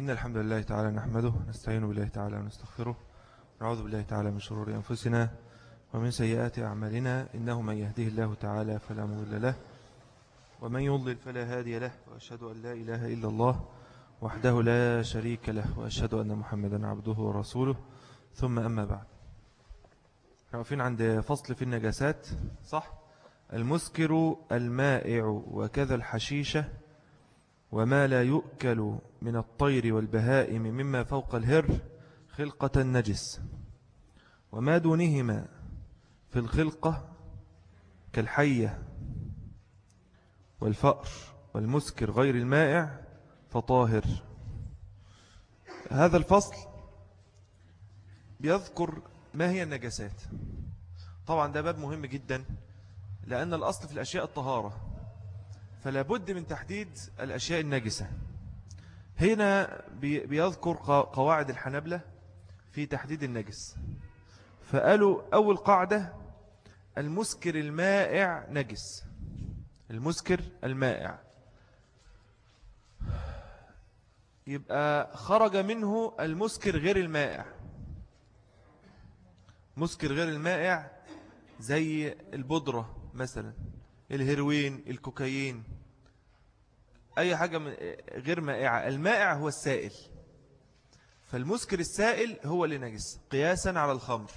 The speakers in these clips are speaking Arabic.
إن الحمد لله تعالى نحمده نستعين بالله تعالى ونستغفره نعوذ بالله تعالى من شرور أنفسنا ومن سيئات أعمالنا إنه من يهديه الله تعالى فلا مضل له ومن يضلل فلا هادي له وأشهد أن لا إله إلا الله وحده لا شريك له وأشهد أن محمدا عبده ورسوله ثم أما بعد واقفين عند فصل في النجاسات صح؟ المسكر المائع وكذا الحشيشة وما لا يؤكل من الطير والبهائم مما فوق الهر خلقة النجس وما دونهما في الخلقة كالحية والفأر والمسكر غير المائع فطاهر هذا الفصل بيذكر ما هي النجاسات. طبعا ده باب مهم جدا لأن الأصل في الأشياء الطهارة. فلا بد من تحديد الأشياء النجسة هنا بيذكر قواعد الحنبلة في تحديد النجس فقالوا أول قاعدة المسكر المائع نجس المسكر المائع. يبقى خرج منه المسكر غير المائع. مسكر غير المائع زي البودرة مثلا. الهيروين الكوكايين أي حاجة غير مائعة. المائع هو السائل. فالمسكر السائل هو اللي نجس قياسا على الخمر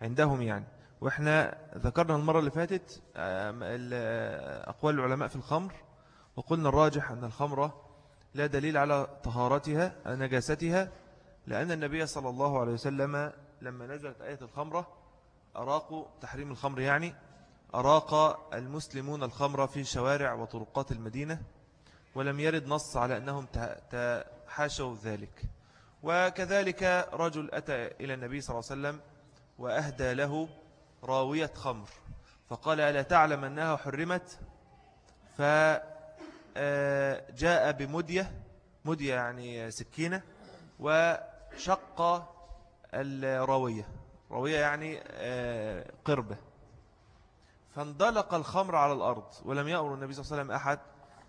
عندهم يعني. وإحنا ذكرنا المرة اللي فاتت أقوال العلماء في الخمر وقلنا الراجح أن الخمرة لا دليل على طهارتها نجاستها لأن النبي صلى الله عليه وسلم لما نزلت آية الخمرة أراقوا تحريم الخمر يعني أراق المسلمون الخمر في شوارع وطرقات المدينة ولم يرد نص على أنهم تحاشوا ذلك. وكذلك رجل أتى إلى النبي صلى الله عليه وسلم وأهدى له راوية خمر فقال ألا تعلم أنها حرمت؟ فجاء بمدية مدية يعني سكينة وشق الراوية. راوية يعني آه، قربة. فاندلق الخمر على الأرض ولم يأمر النبي صلى الله عليه وسلم أحد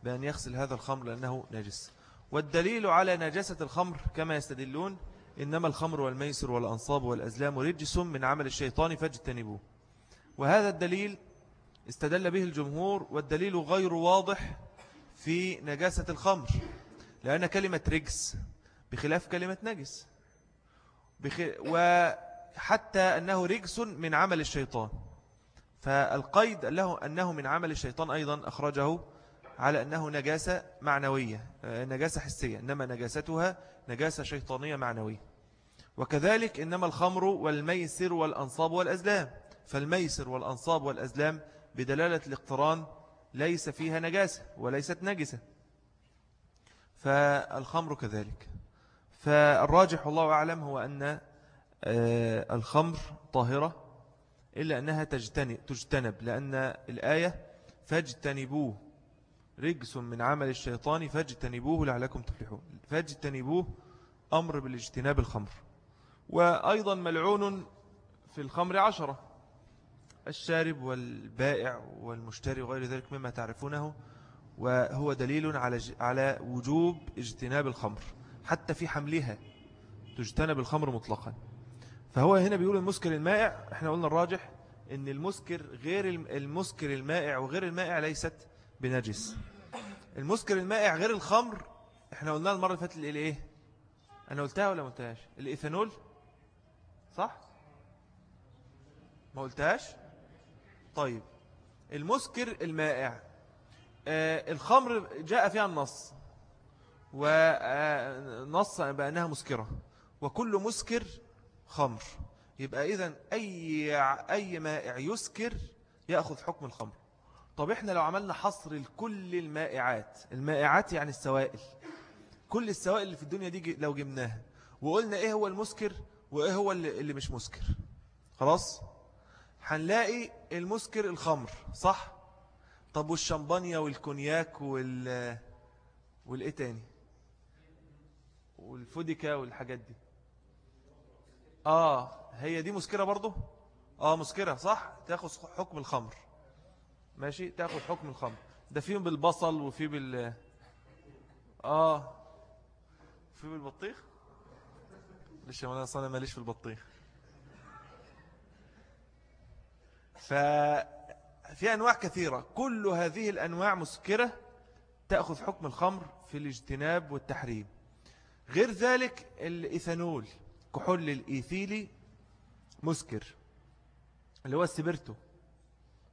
بأن يغسل هذا الخمر لأنه نجس. والدليل على نجاسة الخمر كما يستدلون إنما الخمر والميسر والأنصاب والأزلام رجس من عمل الشيطان فاجتنبوه. وهذا الدليل استدل به الجمهور والدليل غير واضح في نجاسة الخمر لأن كلمة رجس بخلاف كلمة نجس. وحتى أنه رجس من عمل الشيطان. فالقيد له أنه من عمل الشيطان أيضا أخرجه على أنه نجاسة معنوية آه، نجاسة حسية إنما نجاستها نجاسة شيطانية معنوية. وكذلك إنما الخمر والميسر والأنصاب والأزلام. فالميسر والأنصاب والأزلام بدلالة الاقتران ليس فيها نجاسة وليست نجسة. فالخمر كذلك. فالراجح الله أعلم هو أن آه، الخمر طاهرة إلا أنها تجتنب لأن الآية فاجتنبوه رجس من عمل الشيطان فاجتنبوه لعلكم تفلحون. فاجتنبوه أمر بالاجتناب الخمر. وأيضا ملعون في الخمر عشرة. الشارب والبائع والمشتري وغير ذلك مما تعرفونه وهو دليل على على وجوب اجتناب الخمر. حتى في حملها تجتنب الخمر مطلقا. فهو هنا بيقول المسكر المائع إحنا قلنا الراجح إن المسكر غير المسكر المائع وغير المائع ليست بنجس. المسكر المائع غير الخمر إحنا قلنا المرة اللي فاتت الايه أنا قلتها ولا ما قلتهاش؟ الإيثانول؟ صح؟ ما قلتهاش؟ طيب المسكر المائع آه الخمر جاء فيها النص ونص بأنها مسكرة وكل مسكر خمر. يبقى إذن أي, أي مائع يسكر يأخذ حكم الخمر. طب إحنا لو عملنا حصر لكل المائعات المائعات يعني السوائل. كل السوائل اللي في الدنيا دي لو جبناها وقلنا إيه هو المسكر وإيه هو اللي مش مسكر. خلاص؟ هنلاقي المسكر الخمر صح؟ طب والشمبانيا والكونياك وال والإيه تاني؟ والفوديكا والحاجات دي. آه هي دي مسكرة برضو؟ آه مسكرة صح؟ تأخذ حكم الخمر. ماشي؟ تأخذ حكم الخمر. ده فيهم بالبصل وفي بال آه. في بالبطيخ؟ ليش أنا أصلا ماليش في البطيخ. ففي أنواع كثيرة. كل هذه الأنواع مسكرة تأخذ حكم الخمر في الاجتناب والتحريم. غير ذلك الإيثانول. كحول الإيثيلي مسكر اللي هو السبرتو.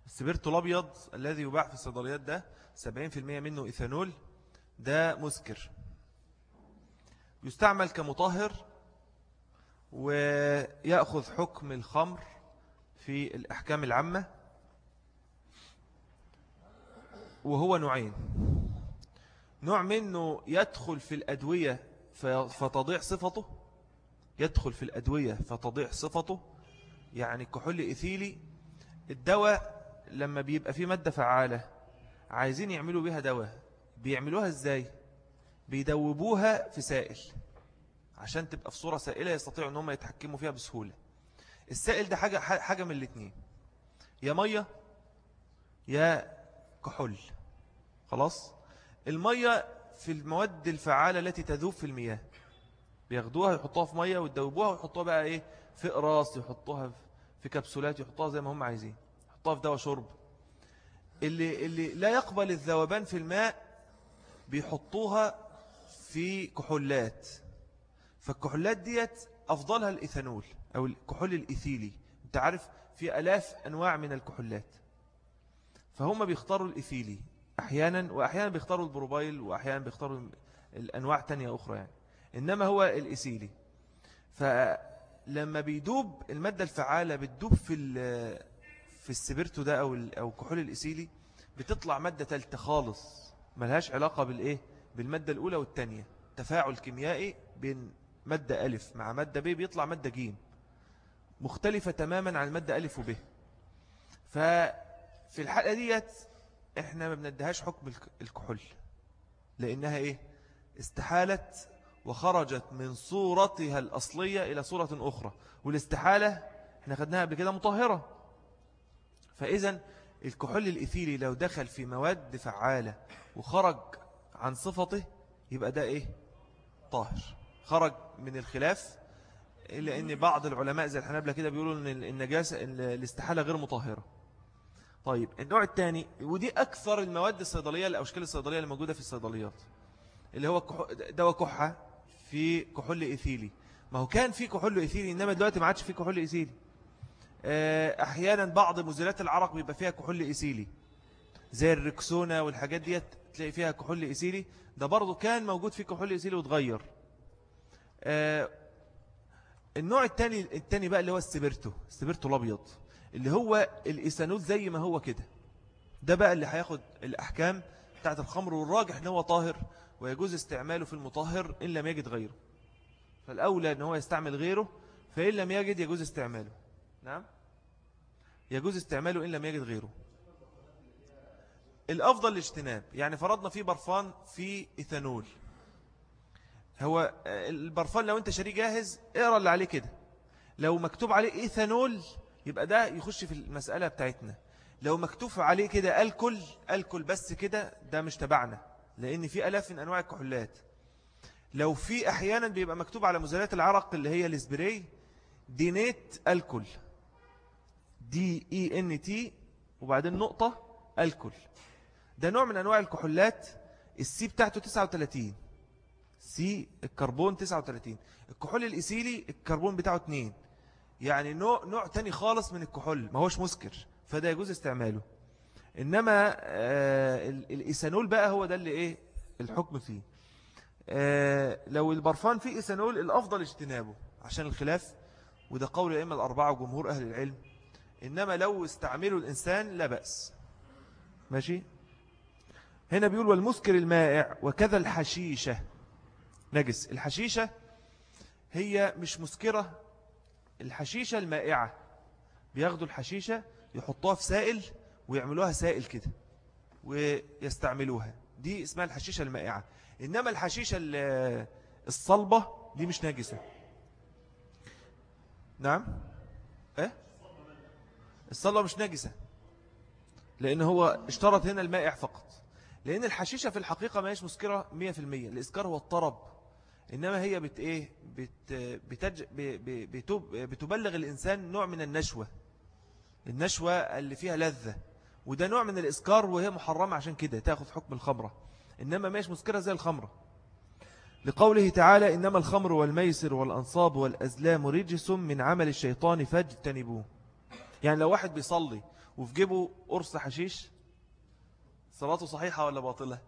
السبرتو الأبيض الذي يباع في الصيدليات ده 70% منه إيثانول ده مسكر. يستعمل كمطهر ويأخذ حكم الخمر في الأحكام العامة وهو نوعين. نوع منه يدخل في الأدوية فتضيع صفته يدخل في الأدوية فتضيع صفته يعني كحول إثيلي الدواء لما بيبقى فيه مادة فعالة عايزين يعملوا بها دواء بيعملوها إزاي؟ بيدوبوها في سائل عشان تبقى في صورة سائلة يستطيعوا أنهم يتحكموا فيها بسهولة. السائل ده حاجة, حاجة من الاثنين يا مية يا كحول. خلاص؟ المية في المواد الفعالة التي تذوب في المياه. بياخدوها يحطوها في مية ويدوبوها ويحطوها بقى إيه؟ في قراص يحطوها في كبسولات يحطوها زي ما هم عايزين. يحطوها في دواء شرب. اللي, اللي لا يقبل الذوبان في الماء بيحطوها في كحولات. فالكحولات ديت أفضلها الإيثانول أو الكحول الإيثيلي. أنت عارف في ألاف أنواع من الكحولات. فهم بيختاروا الإيثيلي أحيانا وأحيانا بيختاروا ال propyl وأحيانا بيختاروا الأنواع تانية أخرى يعني. إنما هو الإيثيلي فلما بيدوب المادة الفعالة بتدوب في في السبرتو ده أو أو الكحول الإيثيلي بتطلع مادة تالتة خالص ملهاش علاقة بالإيه؟ بالمادة الأولى والتانية. تفاعل كيميائي بين مادة ألف مع مادة ب بيطلع مادة جيم. مختلفة تماما عن المادة ألف وب. ففي الحلقة ديت إحنا ما بندهاش حكم الكحول. لأنها إيه؟ استحالت وخرجت من صورتها الأصلية إلى صورة أخرى. والاستحالة إحنا خدناها قبل كده مطهرة. فإذا الكحول الإثيلي لو دخل في مواد فعالة وخرج عن صفته يبقى ده إيه؟ طاهر. خرج من الخلاف إلا أن بعض العلماء زي الحنابلة كده بيقولوا أن النجاسة الاستحالة غير مطهرة. طيب النوع الثاني ودي أكثر المواد الصيدلية الأشكال الصيدلية اللي موجودة في الصيدليات اللي هو دواء كحة في كحول إيثيلي ما هو كان في كحول إيثيلي إنما دلوقتي ما عادش في كحول إيثيلي آه، أحيانا بعض مزيلات العرق بيبقى فيها كحول إيثيلي زي الركسونة والحاجات ديت تلاقي فيها كحول إيثيلي ده برضو كان موجود في كحول إيثيلي وتغير آه، النوع الثاني الثاني بقى اللي هو السبرتو السبرتو الأبيض اللي هو الإيثانول زي ما هو كده. ده بقى اللي هياخد الأحكام بتاعت الخمر والراجح إن هو طاهر ويجوز استعماله في المطهر إن لم يجد غيره. فالأولى إن هو يستعمل غيره فإن لم يجد يجوز استعماله. نعم؟ يجوز استعماله إن لم يجد غيره. الأفضل الاجتناب يعني فرضنا في برفان في إيثانول. هو البرفان لو أنت شاريه جاهز اقرأ اللي عليه كده. لو مكتوب عليه إيثانول يبقى ده يخش في المسألة بتاعتنا. لو مكتوب عليه كده alcohol alcohol بس كده ده مش تبعنا. لأن في الاف من انواع الكحولات. لو في أحيانا بيبقى مكتوب على مزيلات العرق اللي هي الاسبراي denat alcohol. D E N T وبعدين نقطة الكل. ده نوع من انواع الكحولات ال C بتاعته 39 C الكربون 39 الكحول الإيثيلي الكربون بتاعه 2 يعني نوع, نوع تاني خالص من الكحول ما هوش مسكر فده يجوز استعماله. إنما آه الإيثانول بقى هو ده اللي إيه الحكم فيه. آه لو البرفان فيه إيثانول الأفضل اجتنابه عشان الخلاف وده قول الأئمة الأربعة وجمهور أهل العلم. إنما لو استعمله الإنسان لا بأس. ماشي؟ هنا بيقول والمسكر المائع وكذا الحشيشة. نجس. الحشيشة هي مش مسكرة الحشيشة المائعة. بياخدوا الحشيشة يحطوها في سائل ويعملوها سائل كده ويستعملوها. دي اسمها الحشيشة المائعة. إنما الحشيشة الصلبة دي مش نجسة نعم؟ إيه؟ الصلبة مش نجسة لأن هو اشترط هنا المائع فقط. لأن الحشيشة في الحقيقة ما هيش مسكرة 100% الإسكار هو الطرب. إنما هي بت إيه؟ بت بتج بتب بتبلغ الإنسان نوع من النشوة. النشوة اللي فيها لذة. وده نوع من الإسكار وهي محرمة عشان كده تأخذ حكم الخمرة. إنما ماش مسكرة زي الخمرة. لقوله تعالى إنما الخمر والميسر والأنصاب والأزلام رجس من عمل الشيطان فاجتنبوه. يعني لو واحد بيصلي وفي جيبه قرص حشيش صلاته صحيحة ولا باطلة؟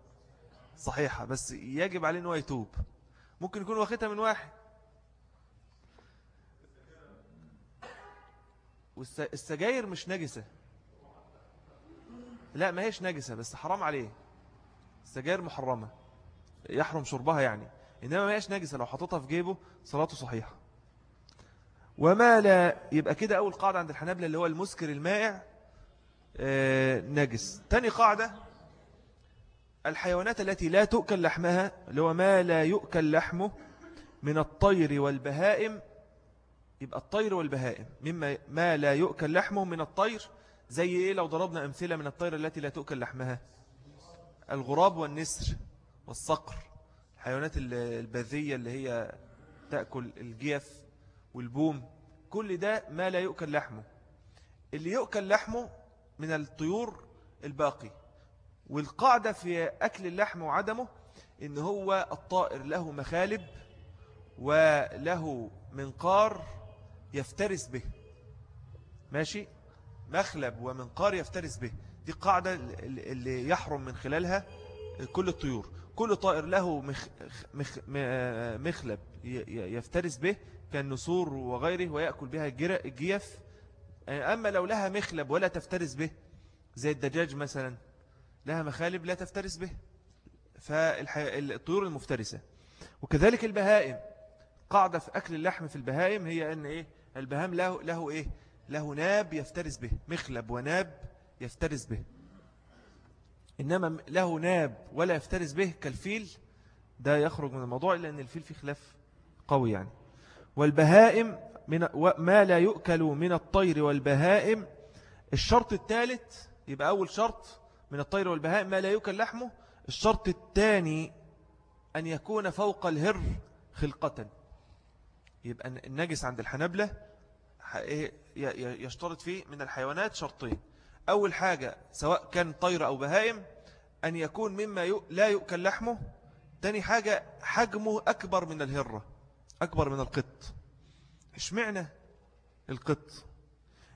صحيحة بس يجب عليه أنه يتوب. ممكن يكون واخدها من واحد. والسجاير مش نجسة. لا ما هيش نجسة بس حرام عليه. السجاير محرمة. يحرم شربها يعني. إنما ما هيش نجسة لو حطتها في جيبه صلاته صحيحة. وما لا يبقى كده أول قاعدة عند الحنابلة اللي هو المسكر المائع آه، نجس. تاني قاعدة الحيوانات التي لا تؤكل لحمها اللي هو ما لا يؤكل لحمه من الطير والبهائم. يبقى الطير والبهائم. مما ما لا يؤكل لحمه من الطير زي إيه لو ضربنا أمثلة من الطير التي لا تؤكل لحمها؟ الغراب والنسر والصقر الحيوانات البذية اللي هي تأكل الجيف والبوم كل ده ما لا يؤكل لحمه. اللي يؤكل لحمه من الطيور الباقي. والقاعدة في أكل اللحم وعدمه إن هو الطائر له مخالب وله منقار يفترس به. ماشي؟ مخلب ومنقار يفترس به. دي قاعدة اللي يحرم من خلالها كل الطيور. كل طائر له مخ مخ مخلب يفترس به كالنسور وغيره ويأكل بها الجيف أما لو لها مخلب ولا تفترس به زي الدجاج مثلا لها مخالب لا تفترس به. فالطيور المفترسة. وكذلك البهائم. قاعدة في أكل اللحم في البهائم هي أن إيه؟ البهام له, له إيه؟ له ناب يفترس به مخلب وناب يفترس به. إنما له ناب ولا يفترس به كالفيل ده يخرج من الموضوع إلا أن الفيل فيه خلاف قوي يعني. والبهائم من ما لا يؤكل من الطير والبهائم. الشرط الثالث يبقى أول شرط من الطير والبهائم ما لا يؤكل لحمه. الشرط الثاني أن يكون فوق الهر خلقة. يبقى النجس عند الحنبلة يشترط فيه من الحيوانات شرطين. أول حاجة سواء كان طير أو بهائم أن يكون مما لا يؤكل لحمه. تاني حاجة حجمه أكبر من الهرة أكبر من القط. اشمعنى القط؟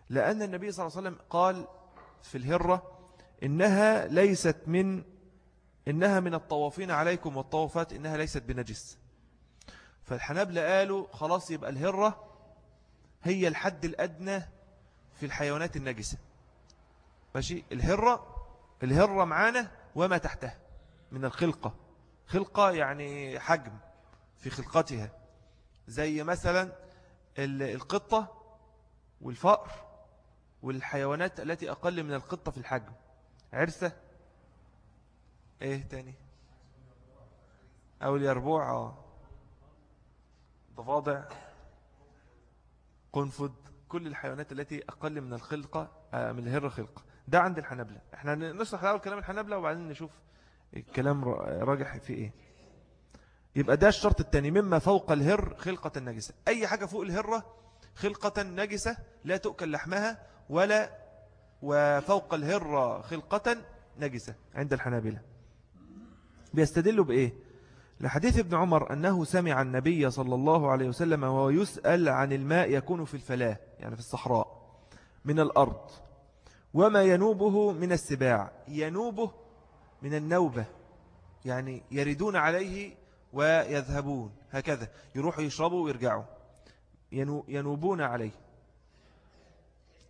لأن النبي صلى الله عليه وسلم قال في الهرة إنها ليست من إنها من الطوافين عليكم والطوافات إنها ليست بنجس. فالحنابلة قالوا خلاص يبقى الهرة هي الحد الأدنى في الحيوانات النجسة. ماشي؟ الهرة الهرة معانا وما تحتها من الخلقة. خلقة يعني حجم في خلقتها. زي مثلا القطة والفأر والحيوانات التي أقل من القطة في الحجم. عرسة. إيه تاني؟ أو اليربوع آه. ضفادع. قنفذ كل الحيوانات التي أقل من الخلقة آه، من الهرة خلقة. ده عند الحنبلة إحنا نشرح الأول كلام الحنبلة وبعدين نشوف الكلام راجح في إيه. يبقى ده الشرط الثاني مما فوق الهر خلقة النجسة أي حاجة فوق الهرة خلقة نجسة لا تؤكل لحمها ولا وفوق الهرة خلقة نجسة عند الحنابلة. بيستدلوا بإيه؟ لحديث ابن عمر أنه سمع النبي صلى الله عليه وسلم وهو يسأل عن الماء يكون في الفلاة يعني في الصحراء من الأرض. وما ينوبه من السباع ينوبه من النوبة يعني يردون عليه ويذهبون هكذا. يروحوا يشربوا ويرجعوا. ينوبون عليه.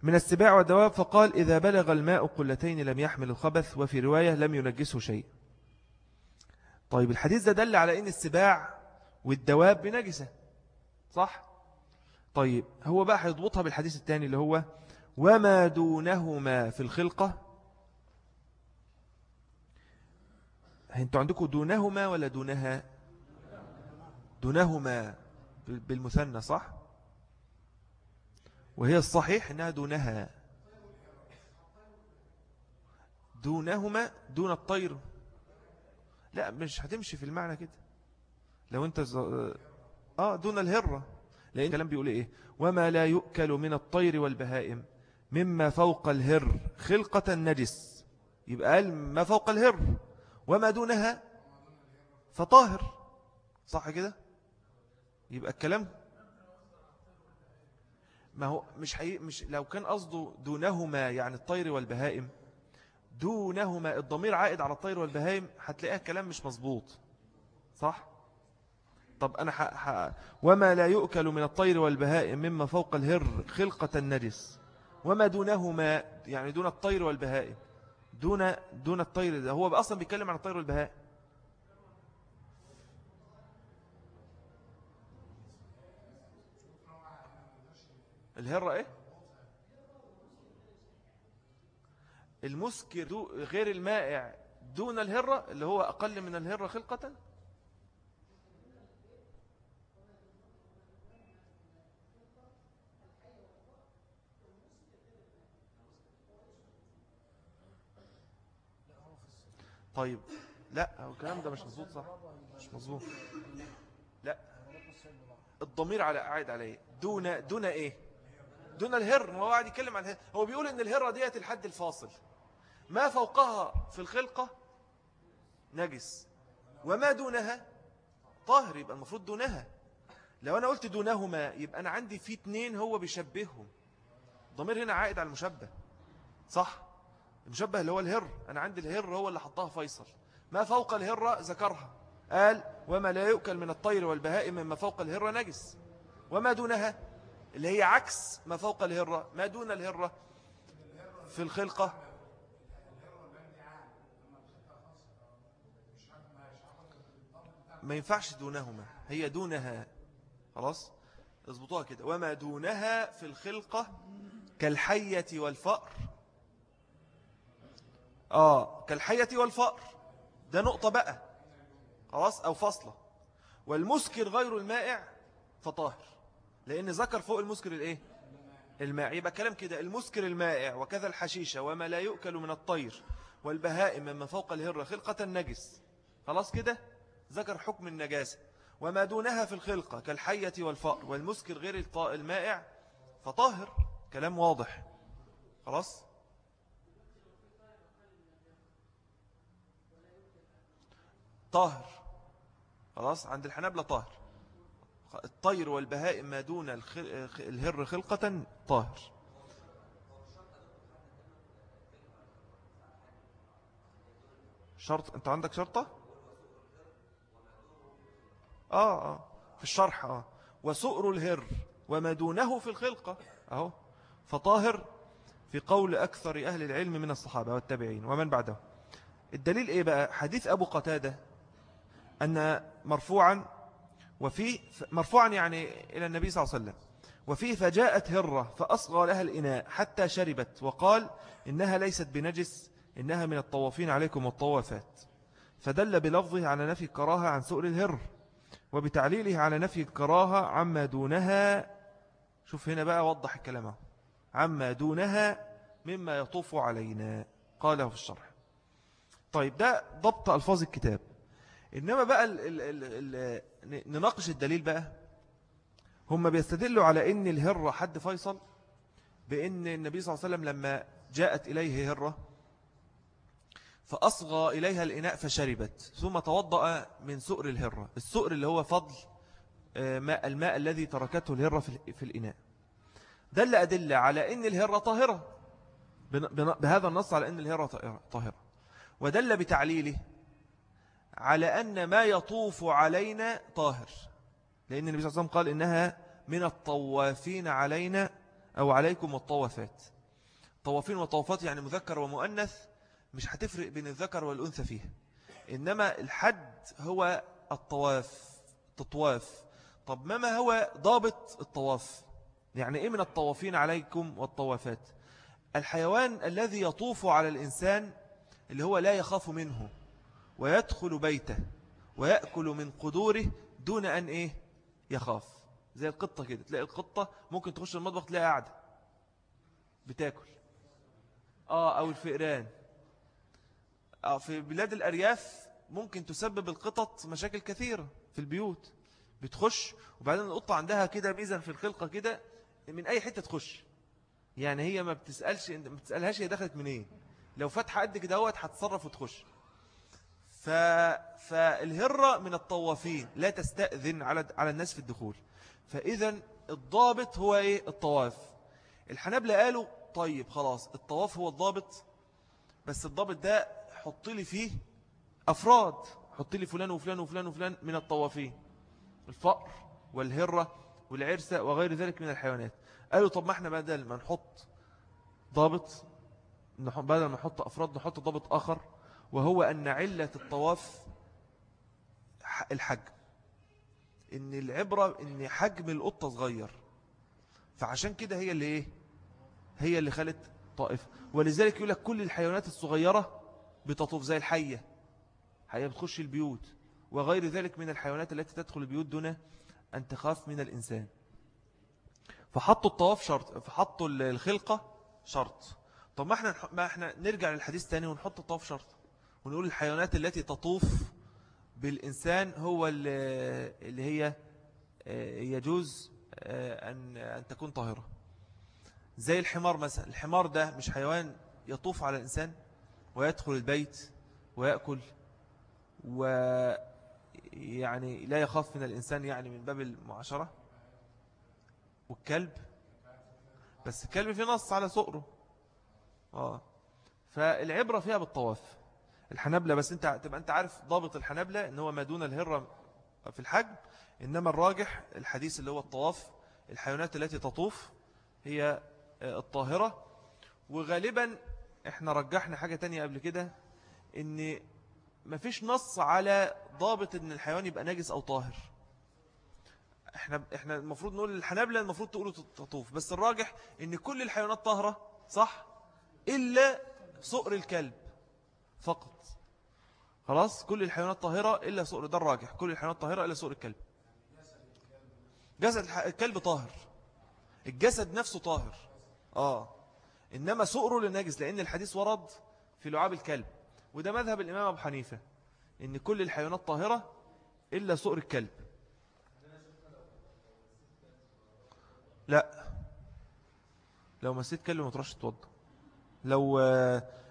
من السباع والدواب فقال إذا بلغ الماء قلتين لم يحمل الخبث وفي رواية لم ينجسه شيء. طيب الحديث ده دل على أن السباع والدواب بنجسة صح؟ طيب هو بقى هيضبطها بالحديث الثاني اللي هو وما دونهما في الخلقة. أنتوا عندكم دونهما ولا دونها؟ دونهما بالمثنى صح؟ وهي الصحيح إنها دونها. دونهما دون الطير. لا مش هتمشي في المعنى كده. لو انت ز... آه دون الهرة. لأن الكلام بيقول إيه؟ وما لا يؤكل من الطير والبهائم مما فوق الهر خلقة نجس. يبقى قال ما فوق الهر وما دونها فطاهر. صح كده؟ يبقى الكلام ما هو مش حقيقي مش لو كان قصده دونهما يعني الطير والبهائم دونهما الضمير عائد على الطير والبهائم هتلاقيها كلام مش مظبوط. صح؟ طب أنا ح... ح... وما لا يؤكل من الطير والبهائم مما فوق الهر خلقة النجس. وما دونهما يعني دون الطير والبهائم. دون دون الطير ده هو أصلا بيتكلم عن الطير والبهائم. الهرة إيه؟ المسكر غير المائع دون الهرة اللي هو أقل من الهرة خلقة؟ طيب. لا هو الكلام ده مش مظبوط صح؟ مش مظبوط. لا. الضمير على قاعد عليه. دون دون إيه؟ دون الهر. هو قاعد يتكلم عن الهر. هو بيقول إن الهرة ديت الحد الفاصل. ما فوقها في الخلقة نجس. وما دونها طاهر يبقى المفروض دونها. لو أنا قلت دونهما يبقى أنا عندي في اتنين هو بيشبههم. ضمير هنا عائد على المشبه. صح؟ المشبه اللي هو الهر. أنا عندي الهر هو اللي حطها فيصل. ما فوق الهرة ذكرها. قال وما لا يؤكل من الطير والبهائم مما فوق الهرة نجس. وما دونها اللي هي عكس ما فوق الهرة ما دون الهرة في الخلقة ما ينفعش دونهما هي دونها. خلاص؟ اضبطوها كده. وما دونها في الخلقة كالحية والفأر. آه كالحية والفأر. ده نقطة بقى. خلاص؟ أو فصلة والمسكر غير المائع فطاهر. لأن ذكر فوق المسكر الإيه؟ الماء يبقى كلام كده المسكر المائع وكذا الحشيشة وما لا يؤكل من الطير والبهائم مما فوق الهرة خلقة النجس. خلاص كده؟ ذكر حكم النجاسة. وما دونها في الخلقة كالحية والفأر والمسكر غير المائع فطاهر كلام واضح. خلاص؟ طاهر. خلاص؟ عند الحنابلة طاهر. الطير والبهائم ما دون الهر خلقة طاهر. شرط انت عندك شرطة؟ آه آه. في الشرح آه. وسؤر الهر وما دونه في الخلقة. أهو. فطاهر في قول أكثر أهل العلم من الصحابة والتابعين. ومن بعده؟ الدليل إيه بقى؟ حديث أبو قتادة أن مرفوعا وفي مرفوعا يعني إلى النبي صلى الله عليه وسلم. وفيه فجاءت هرة فأصغى لها الإناء حتى شربت وقال إنها ليست بنجس إنها من الطوافين عليكم والطوافات فدل بلفظه على نفي الكراهة عن سؤر الهر. وبتعليله على نفي الكراهة عما دونها. شوف هنا بقى وضح الكلام عما دونها مما يطوف علينا. قاله في الشرح. طيب ده ضبط ألفاظ الكتاب. إنما بقى ال ال ال ال نناقش الدليل بقى. هم بيستدلوا على إن الهرة حد فيصل؟ بإن النبي صلى الله عليه وسلم لما جاءت إليه هرة فأصغى إليها الإناء فشربت ثم توضأ من سؤر الهرة. السؤر اللي هو فضل آه، ماء الماء الذي تركته الهرة في الإناء. دل أدل على أن الهرة طاهرة. بهذا النص على أن الهرة طاهرة. ودل بتعليله على أن ما يطوف علينا طاهر. لأن النبي صلى الله عليه وسلم قال إنها من الطوافين علينا أو عليكم الطوافات. طوافين وطوافات يعني مذكر ومؤنث. مش هتفرق بين الذكر والأنثى فيها. إنما الحد هو الطواف تطواف. طب ما هو ضابط الطواف؟ يعني إيه من الطوافين عليكم والطوافات؟ الحيوان الذي يطوف على الإنسان اللي هو لا يخاف منه ويدخل بيته ويأكل من قدوره دون أن إيه؟ يخاف. زي القطة كده. تلاقي القطة ممكن تخش المطبخ تلاقي قاعدة بتاكل. آه أو الفئران. في بلاد الأرياف ممكن تسبب القطط مشاكل كثيرة في البيوت. بتخش وبعدين القطة عندها كده ميزة في الخلقة كده من أي حتة تخش. يعني هي ما بتسألش ما بتسألهاش هي دخلت منين. لو فتح قد كده هوت هتصرف وتخش. ف... فالهرة من الطوافين. لا تستأذن على على الناس في الدخول. فإذا الضابط هو إيه؟ الطواف. الحنابلة قالوا طيب خلاص الطواف هو الضابط. بس الضابط ده حط لي فيه أفراد. حط لي فلان وفلان وفلان وفلان من الطوافين. الفأر والهرة والعرسة وغير ذلك من الحيوانات. قالوا طب ما إحنا بدل ما نحط ضابط بدل ما نحط أفراد نحط ضابط آخر. وهو أن علة الطواف الحجم. إن العبرة إن حجم القطة صغير. فعشان كده هي اللي إيه؟ هي اللي خلت طائفة. ولذلك يقول لك كل الحيوانات الصغيرة بتطوف زي الحية. حية بتخش البيوت. وغير ذلك من الحيوانات التي تدخل البيوت دون أن تخاف من الإنسان. فحطوا الطواف شرط فحطوا الخلقة شرط. طب ما إحنا ما إحنا نرجع للحديث تاني ونحط الطواف شرط. ونقول الحيوانات التي تطوف بالإنسان هو اللي هي آه، يجوز آه، أن أن تكون طاهرة. زي الحمار مثلا. الحمار ده مش حيوان يطوف على الإنسان؟ ويدخل البيت ويأكل ويعني لا يخاف من الإنسان يعني من باب المعاشرة والكلب. بس الكلب في نص على سؤره آه. فالعبرة فيها بالطواف. الحنبلة بس أنت تبقى أنت عارف ضابط الحنبلة إن هو ما دون الهرة في الحجم إنما الراجح الحديث اللي هو الطواف الحيوانات التي تطوف هي آه، الطاهرة. وغالبا إحنا رجحنا حاجة تانية قبل كده إن مفيش نص على ضابط إن الحيوان يبقى نجس أو طاهر. إحنا إحنا المفروض نقول الحنابلة المفروض تقولوا تطوف بس الراجح إن كل الحيوانات طاهرة صح؟ إلا صقر الكلب فقط. خلاص؟ كل الحيوانات طاهرة إلا صقر ده الراجح. كل الحيوانات طاهرة إلا صقر الكلب. جسد الكلب طاهر. الجسد نفسه طاهر. آه. إنما صقره لنجس لأن الحديث ورد في لعاب الكلب وده مذهب الإمام أبو حنيفة إن كل الحيوانات طاهرة إلا صقر الكلب. لا. لو مسيت كلب ما تروحش تتوضا لو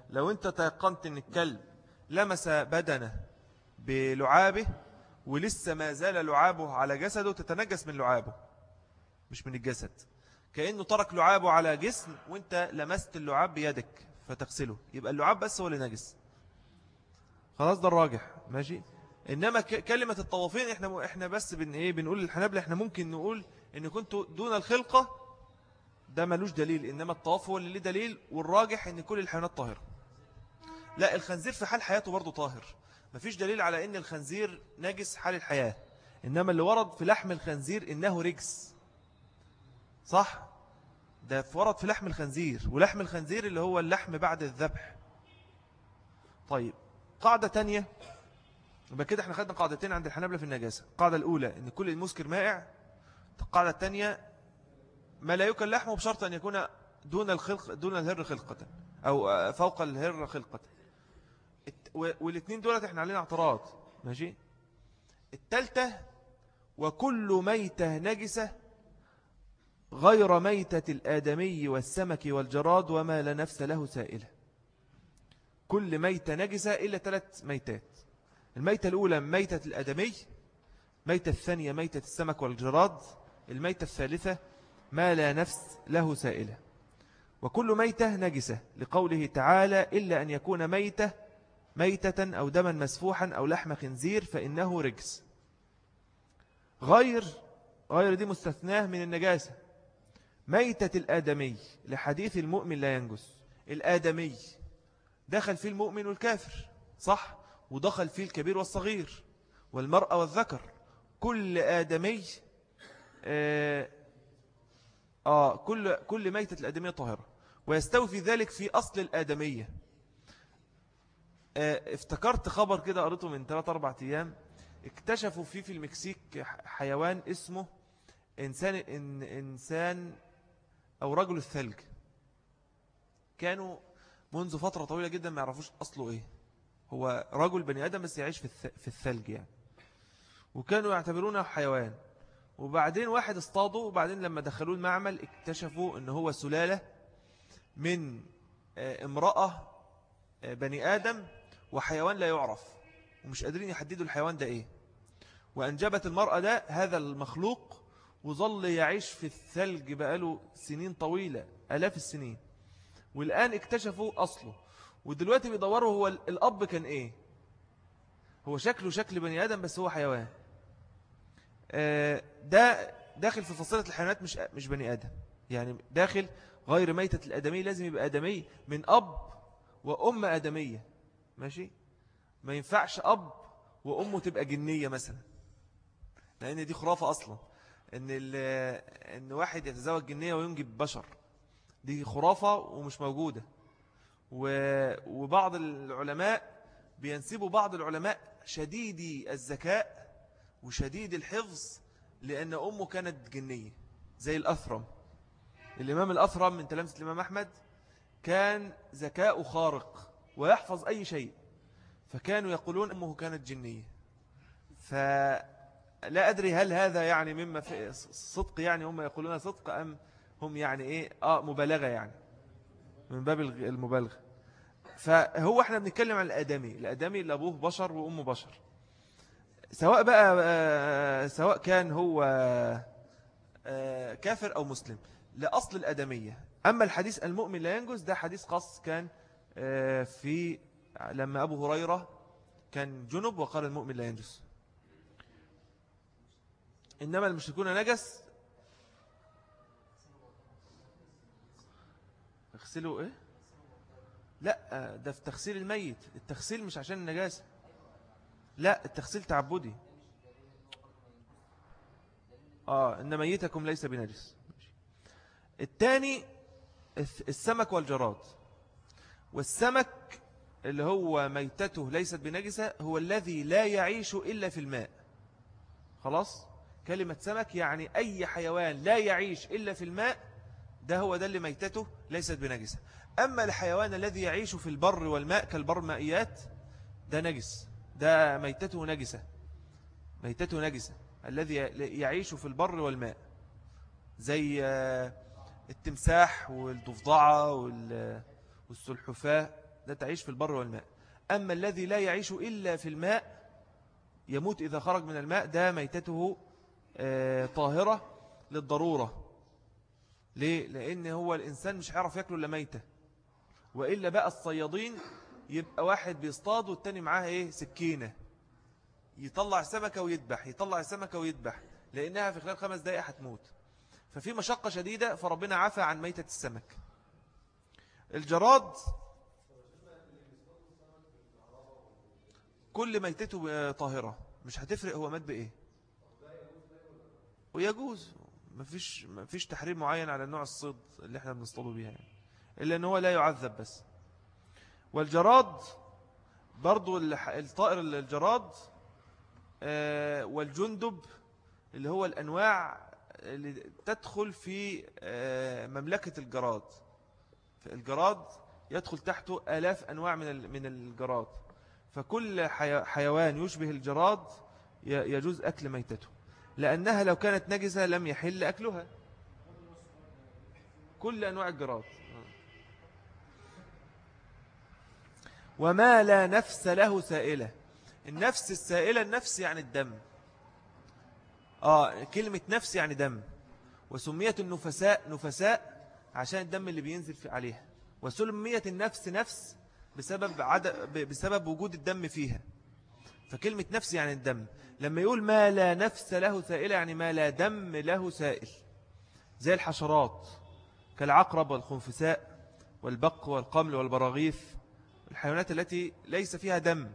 لو أنت تيقنت إن الكلب لمس بدنه بلعابه ولسه ما زال لعابه على جسده تتنجس من لعابه مش من الجسد. كأنه ترك لعابه على جسم وانت لمست اللعاب بيدك فتغسله. يبقى اللعاب بس هو اللي نجس. خلاص ده الراجح. ماشي؟ إنما كلمة الطوافين إحنا, إحنا بس بن إيه بنقول للحنابلة إحنا ممكن نقول إن كنتوا دون الخلقة ده ملوش دليل. إنما الطواف هو اللي ليه دليل والراجح إن كل الحيوانات طاهرة. لا الخنزير في حال حياته برضه طاهر. مفيش دليل على إن الخنزير نجس حال الحياة. إنما اللي ورد في لحم الخنزير إنه رجس. صح؟ ده ورد في لحم الخنزير ولحم الخنزير اللي هو اللحم بعد الذبح. طيب قاعدة تانية. يبقى كده إحنا خدنا قاعدتين عند الحنابلة في النجاسة. القاعدة الأولى إن كل المسكر مائع. القاعدة الثانية ما لا يكل لحمه بشرط أن يكون دون الخلق دون الهر خلقة أو فوق الهر خلقة. والاثنين دولت إحنا علينا اعتراض. ماشي؟ التالتة وكل ميتة نجسة غير ميتة الآدمي والسمك والجراد وما لا نفس له سائلة. كل ميتة نجسة إلا ثلاث ميتات. الميتة الأولى ميتة الآدمي ميتة الثانية ميتة السمك والجراد الميتة الثالثة ما لا نفس له سائلة. وكل ميتة نجسة لقوله تعالى إلا أن يكون ميتة ميتة أو دما مسفوحا أو لحم خنزير فإنه رجس. غير غير دي مستثناة من النجاسة. ميتة الآدمي لحديث المؤمن لا ينجس. الآدمي دخل فيه المؤمن والكافر صح؟ ودخل فيه الكبير والصغير والمرأة والذكر. كل آدمي آه, آه كل, كل ميتة الآدمية طاهرة. ويستوي في ذلك في أصل الآدمية. آه افتكرت خبر كده قريته من 3-4 أيام. اكتشفوا فيه في المكسيك حيوان اسمه إنسان, إن إنسان أو رجل الثلج. كانوا منذ فترة طويلة جدا ما يعرفوش أصله إيه. هو رجل بني آدم بس يعيش في الثلج يعني. وكانوا يعتبرونه حيوان. وبعدين واحد اصطاده وبعدين لما دخلوه المعمل اكتشفوا إن هو سلالة من آه، امرأة آه، بني آدم وحيوان لا يعرف. ومش قادرين يحددوا الحيوان ده إيه. وأنجبت المرأة ده هذا المخلوق وظل يعيش في الثلج بقاله سنين طويلة ألاف السنين. والآن اكتشفوا أصله. ودلوقتي بيدوروا هو الأب كان إيه؟ هو شكله شكل بني آدم بس هو حيوان. آه، ده داخل في فصيلة الحيوانات مش مش بني آدم. يعني داخل غير ميتة الأدمي لازم يبقى أدمي من أب وأم أدمية. ماشي؟ ما ينفعش أب وأمه تبقى جنية مثلا لأن دي خرافة أصلا. إن, إن واحد يتزوج جنية وينجب بشر. دي خرافة ومش موجودة. وبعض العلماء بينسبوا بعض العلماء شديدي الذكاء وشديد الحفظ لأن أمه كانت جنية زي الأثرم. الإمام الأثرم من تلامسة الإمام أحمد كان ذكاء خارق ويحفظ أي شيء فكانوا يقولون أمه كانت جنية. فلا أدري هل هذا يعني مما في صدق يعني هم يقولون صدق أم هم يعني إيه؟ آه مبالغة يعني. من باب المبالغة. فهو إحنا بنتكلم عن الأدمي. الأدمي اللي أبوه بشر وأمه بشر. سواء بقى آه، سواء كان هو آه، كافر أو مسلم. لأصل الأدمية. أما الحديث المؤمن لا ينجز ده حديث قص كان آه، في لما أبو هريرة كان جنب وقال المؤمن لا ينجز إنما المشركون نجس. اغسلوا إيه؟ لا ده في تغسيل الميت. التغسيل مش عشان النجاسة. لا التغسيل تعبدي. آه إن ميتكم ليس بنجس. الثاني السمك والجراد. والسمك اللي هو ميتته ليست بنجسة هو الذي لا يعيش إلا في الماء. خلاص؟ كلمة سمك يعني أي حيوان لا يعيش إلا في الماء ده هو ده اللي ميتته ليست بنجسة. أما الحيوان الذي يعيش في البر والماء كالبرمائيات ده نجس ده ميتته نجسة ميتته نجسة. الذي يعيش في البر والماء زي آه، التمساح والضفدعة والسلحفاة ده تعيش في البر والماء. أما الذي لا يعيش إلا في الماء يموت إذا خرج من الماء ده ميتته طاهرة للضرورة. ليه؟ لأن هو الإنسان مش هيعرف يأكله إلا ميتة. وإلا بقى الصيادين يبقى واحد بيصطاد والتاني معاه إيه؟ سكينة. يطلع سمكة ويذبح يطلع سمكة ويذبح لأنها في خلال خمس دقائق هتموت. ففي مشقة شديدة فربنا عفى عن ميتة السمك. الجراد كل ميتته طاهرة. مش هتفرق هو مات بإيه. ويجوز. مفيش, مفيش تحريم معين على نوع الصيد اللي إحنا بنصطاده بيها يعني. إلا أنه لا يعذب بس. والجراد برضو الطائر الجراد آه، والجندب اللي هو الأنواع اللي تدخل في آه، مملكة الجراد. الجراد يدخل تحته آلاف أنواع من من الجراد. فكل حيوان يشبه الجراد يجوز أكل ميتته. لأنها لو كانت نجسة لم يحل أكلها. كل أنواع الجراد. وما لا نفس له سائلة. النفس السائلة النفس يعني الدم. آه كلمة نفس يعني دم. وسميت النفساء نفساء عشان الدم اللي بينزل في عليها. وسميت النفس نفس بسبب, عد... بسبب وجود الدم فيها. فكلمة نفس يعني الدم. لما يقول ما لا نفس له سائلة يعني ما لا دم له سائل. زي الحشرات كالعقرب والخنفساء والبق والقمل والبراغيث الحيوانات التي ليس فيها دم.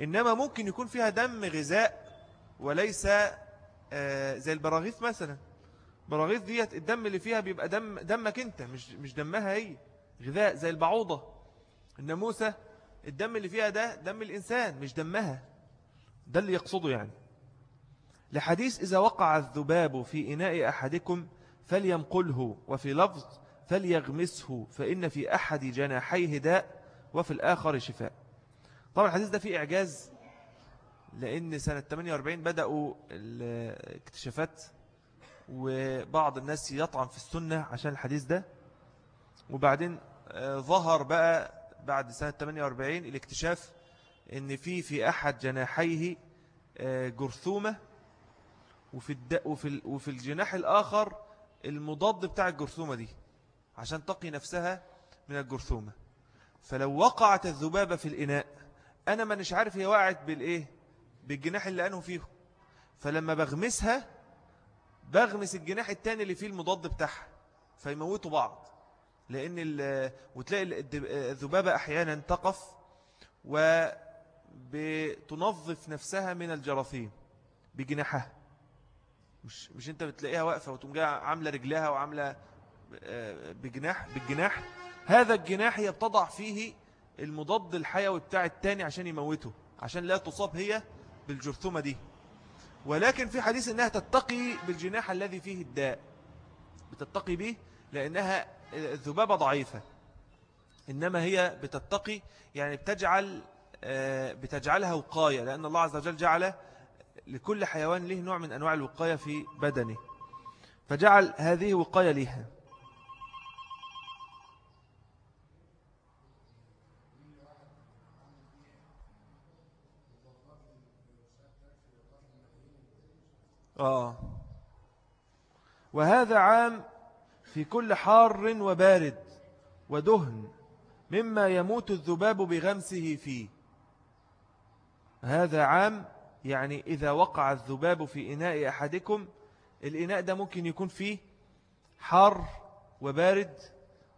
إنما ممكن يكون فيها دم غذاء وليس آه، زي البراغيث مثلا. براغيث ديت الدم اللي فيها بيبقى دم دمك انت مش مش دمها هي. غذاء زي البعوضة. الناموسة الدم اللي فيها ده دم الإنسان مش دمها. ده اللي يقصده يعني. لحديث إذا وقع الذباب في إناء أحدكم فليمقله وفي لفظ فليغمسه فإن في أحد جناحيه داء وفي الآخر شفاء. طبعا الحديث ده فيه إعجاز لأن سنة 48 بدأوا الاكتشافات وبعض الناس يطعن في السنة عشان الحديث ده. وبعدين آه، ظهر بقى بعد سنة 48 الاكتشاف إن في في أحد جناحيه آه، جرثومة وفي. وفي, وفي الجناح الآخر المضاد بتاع الجرثومة دي عشان تقي نفسها من الجرثومة. فلو وقعت الذبابة في الإناء أنا ما نش عارف هي وقعت بالإيه؟ بالجناح اللي أنه فيه فلما بغمسها بغمس الجناح التاني اللي فيه المضاد بتاعها فيموتوا بعض. لأن وتلاقي الذبابة أحيانا تقف وبتنظف نفسها من الجراثيم بجناحها. مش مش انت بتلاقيها واقفة وتقوم جاية عاملة رجلها وعاملة آه، بجناح بالجناح. هذا الجناح هي بتضع فيه المضاد الحيوي بتاع التاني عشان يموته عشان لا تصاب هي بالجرثومة دي. ولكن في حديث إنها تتقي بالجناح الذي فيه الداء. بتتقي به لأنها الذبابة ضعيفة. إنما هي بتتقي يعني بتجعل آه، بتجعلها وقاية لأن الله عز وجل جعل لكل حيوان له نوع من أنواع الوقاية في بدنه. فجعل هذه وقاية لها آه. وهذا عام في كل حار وبارد ودهن مما يموت الذباب بغمسه فيه. هذا عام يعني إذا وقع الذباب في إناء أحدكم الإناء ده ممكن يكون فيه حار وبارد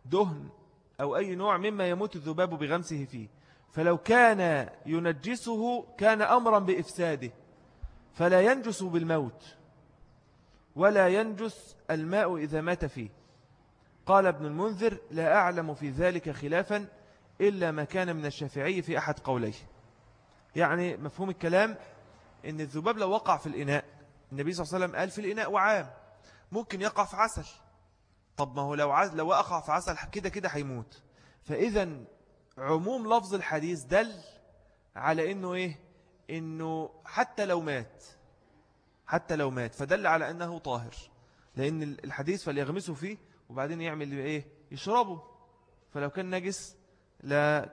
دهن أو أي نوع مما يموت الذباب بغمسه فيه. فلو كان ينجسه كان أمرا بإفساده فلا ينجس بالموت ولا ينجس الماء إذا مات فيه. قال ابن المنذر لا أعلم في ذلك خلافا إلا ما كان من الشافعي في أحد قوليه. يعني مفهوم الكلام إن الذباب لو وقع في الإناء النبي صلى الله عليه وسلم قال في الإناء وعام ممكن يقع في عسل. طب ما هو لو عز لو وقع في عسل كده كده هيموت. فإذا عموم لفظ الحديث دل على إنه إيه؟ إنه حتى لو مات حتى لو مات فدل على أنه طاهر. لأن الحديث فليغمسه فيه وبعدين يعمل إيه؟ يشربه فلو كان نجس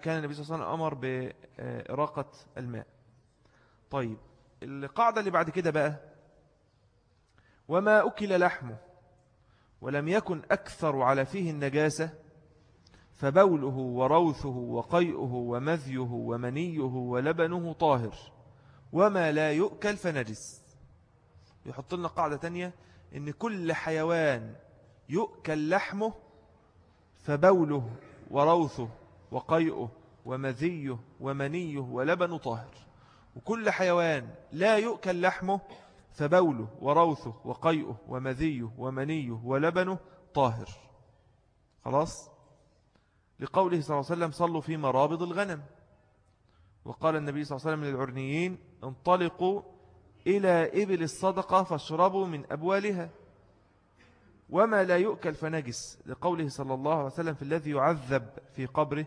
كان النبي صلى الله عليه وسلم أمر بإراقة الماء. طيب القاعدة اللي بعد كده بقى وما أكل لحمه ولم يكن أكثر على فيه النجاسة فبوله وروثه وقيئه ومذيه ومنيه ولبنه طاهر وما لا يؤكل فنجس. يحط لنا قاعدة تانية إن كل حيوان يؤكل لحمه فبوله وروثه وقيئه ومذيه ومنيه ولبن طاهر. وكل حيوان لا يؤكل لحمه فبوله وروثه وقيئه ومذيه ومنيه ولبنه طاهر. خلاص؟ لقوله صلى الله عليه وسلم صلوا في مرابض الغنم. وقال النبي صلى الله عليه وسلم للعرنيين انطلقوا إلى إبل الصدقة فاشربوا من أبوالها. وما لا يؤكل فنجس. لقوله صلى الله عليه وسلم في الذي يعذب في قبره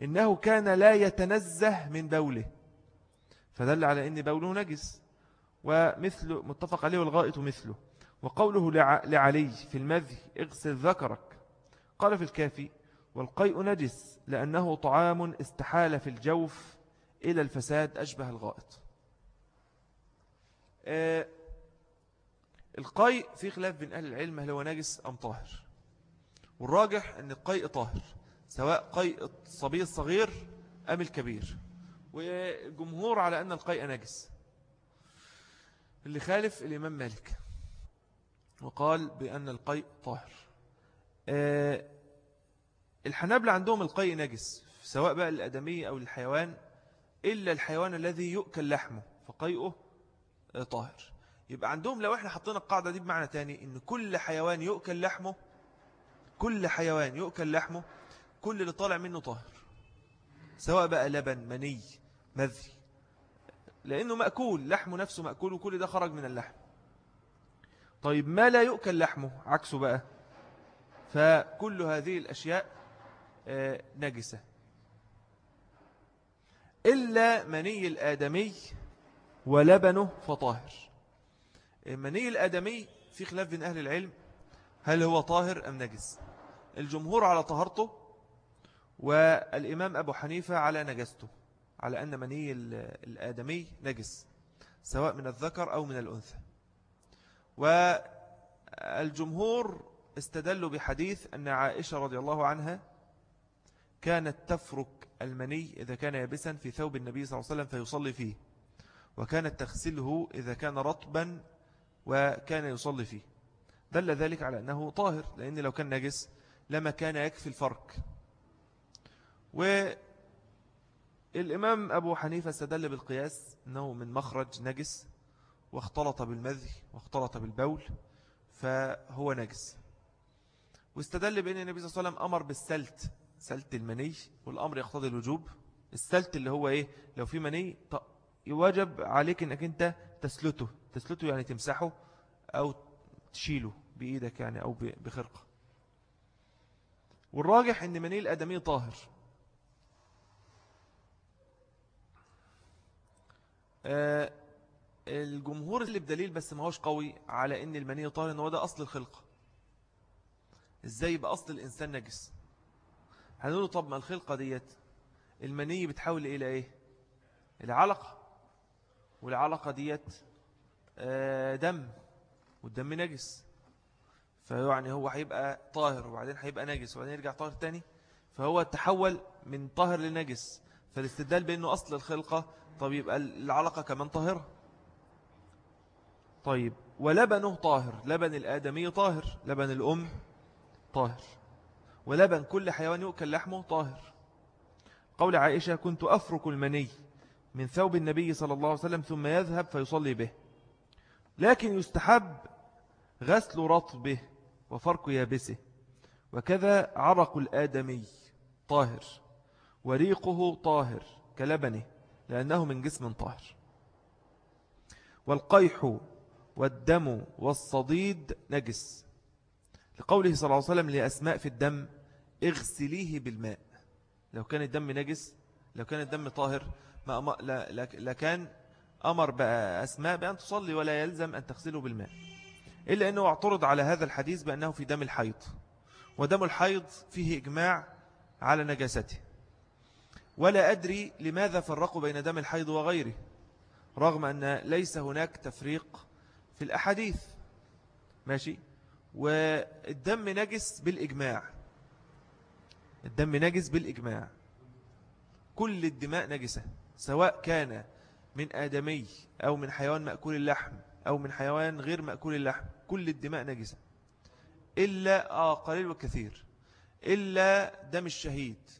إنه كان لا يتنزه من بوله. فدل على أن بوله نجس. ومثل متفق عليه والغائط مثله. وقوله لعلي في المذي اغسل ذكرك. قال في الكافي والقيء نجس لأنه طعام استحال في الجوف إلى الفساد أشبه الغائط. آه، القيء في خلاف بين أهل العلم هل هو نجس أم طاهر. والراجح أن القيء طاهر سواء قيء الصبي الصغير أم الكبير. والجمهور على أن القيء نجس اللي خالف الإمام مالك. وقال بأن القيء طاهر. آه، الحنابل عندهم القيء نجس سواء بقى الأدمي أو الحيوان إلا الحيوان الذي يؤكل لحمه فقيئه طاهر. يبقى عندهم لو إحنا حطينا القاعدة دي بمعنى تاني إن كل حيوان يؤكل لحمه كل حيوان يؤكل لحمه كل اللي طالع منه طاهر سواء بقى لبن مني مذي لأنه مأكول لحمه نفسه مأكول وكل ده خرج من اللحم. طيب ما لا يؤكل لحمه؟ عكسه بقى. فكل هذه الأشياء آه، نجسة. إلا مني الآدمي ولبنه فطاهر. مني الآدمي في خلاف بين أهل العلم هل هو طاهر أم نجس؟ الجمهور على طهرته والإمام أبو حنيفة على نجسته على أن مني الآدمي نجس سواء من الذكر أو من الأنثى. والجمهور استدلوا بحديث أن عائشة رضي الله عنها كانت تفرك المني إذا كان يبسا في ثوب النبي صلى الله عليه وسلم فيصلي فيه وكانت تغسله إذا كان رطبا وكان يصلي فيه. دل ذلك على أنه طاهر لأن لو كان نجس لما كان يكفي الفرك والإمام أبو حنيفة استدل بالقياس أنه من مخرج نجس واختلط بالمذي واختلط بالبول فهو نجس. واستدل بأن النبي صلى الله عليه وسلم أمر بالسلت سلت المني والأمر يقتضي الوجوب. السلت اللي هو إيه؟ لو في مني يواجب عليك أنك أنت تسلته. تسلته يعني تمسحه أو تشيله بإيدك يعني أو بخرقة. والراجح أن مني الأدمي طاهر. آه الجمهور اللي بدليل بس ما هوش قوي على أن المني طاهر أنه ده أصل الخلقة. إزاي يبقى أصل الإنسان نجس؟ هنقوله طب ما الخلقة ديت المني بتحول إلى إيه؟ العلقة. والعلقة ديت دم والدم نجس. فيعني هو هيبقى طاهر وبعدين هيبقى نجس وبعدين يرجع طاهر تاني. فهو تحول من طاهر لنجس. فالاستدلال بأنه أصل الخلقة طب يبقى العلقة كمان طاهرة. طيب ولبنه طاهر لبن الآدمي طاهر لبن الأم طاهر. ولبن كل حيوان يؤكل لحمه طاهر. قول عائشة كنت أفرك المني من ثوب النبي صلى الله عليه وسلم ثم يذهب فيصلي به. لكن يستحب غسل رطبه وفرك يابسه. وكذا عرق الآدمي طاهر وريقه طاهر كلبنه لأنه من جسم طاهر. والقيح والدم والصديد نجس. لقوله صلى الله عليه وسلم لأسماء في الدم اغسليه بالماء. لو كان الدم نجس لو كان الدم طاهر ما أم... لكان أمر بأسماء بأن تصلي ولا يلزم أن تغسله بالماء إلا أنه اعترض على هذا الحديث بأنه في دم الحيض ودم الحيض فيه إجماع على نجاسته. ولا أدري لماذا فرقوا بين دم الحيض وغيره رغم أن ليس هناك تفريق في الأحاديث. ماشي؟ والدم نجس بالإجماع. الدم نجس بالإجماع. كل الدماء نجسة سواء كان من آدمي أو من حيوان مأكول اللحم أو من حيوان غير مأكول اللحم كل الدماء نجسة. إلا آه قليل وكثير. إلا دم الشهيد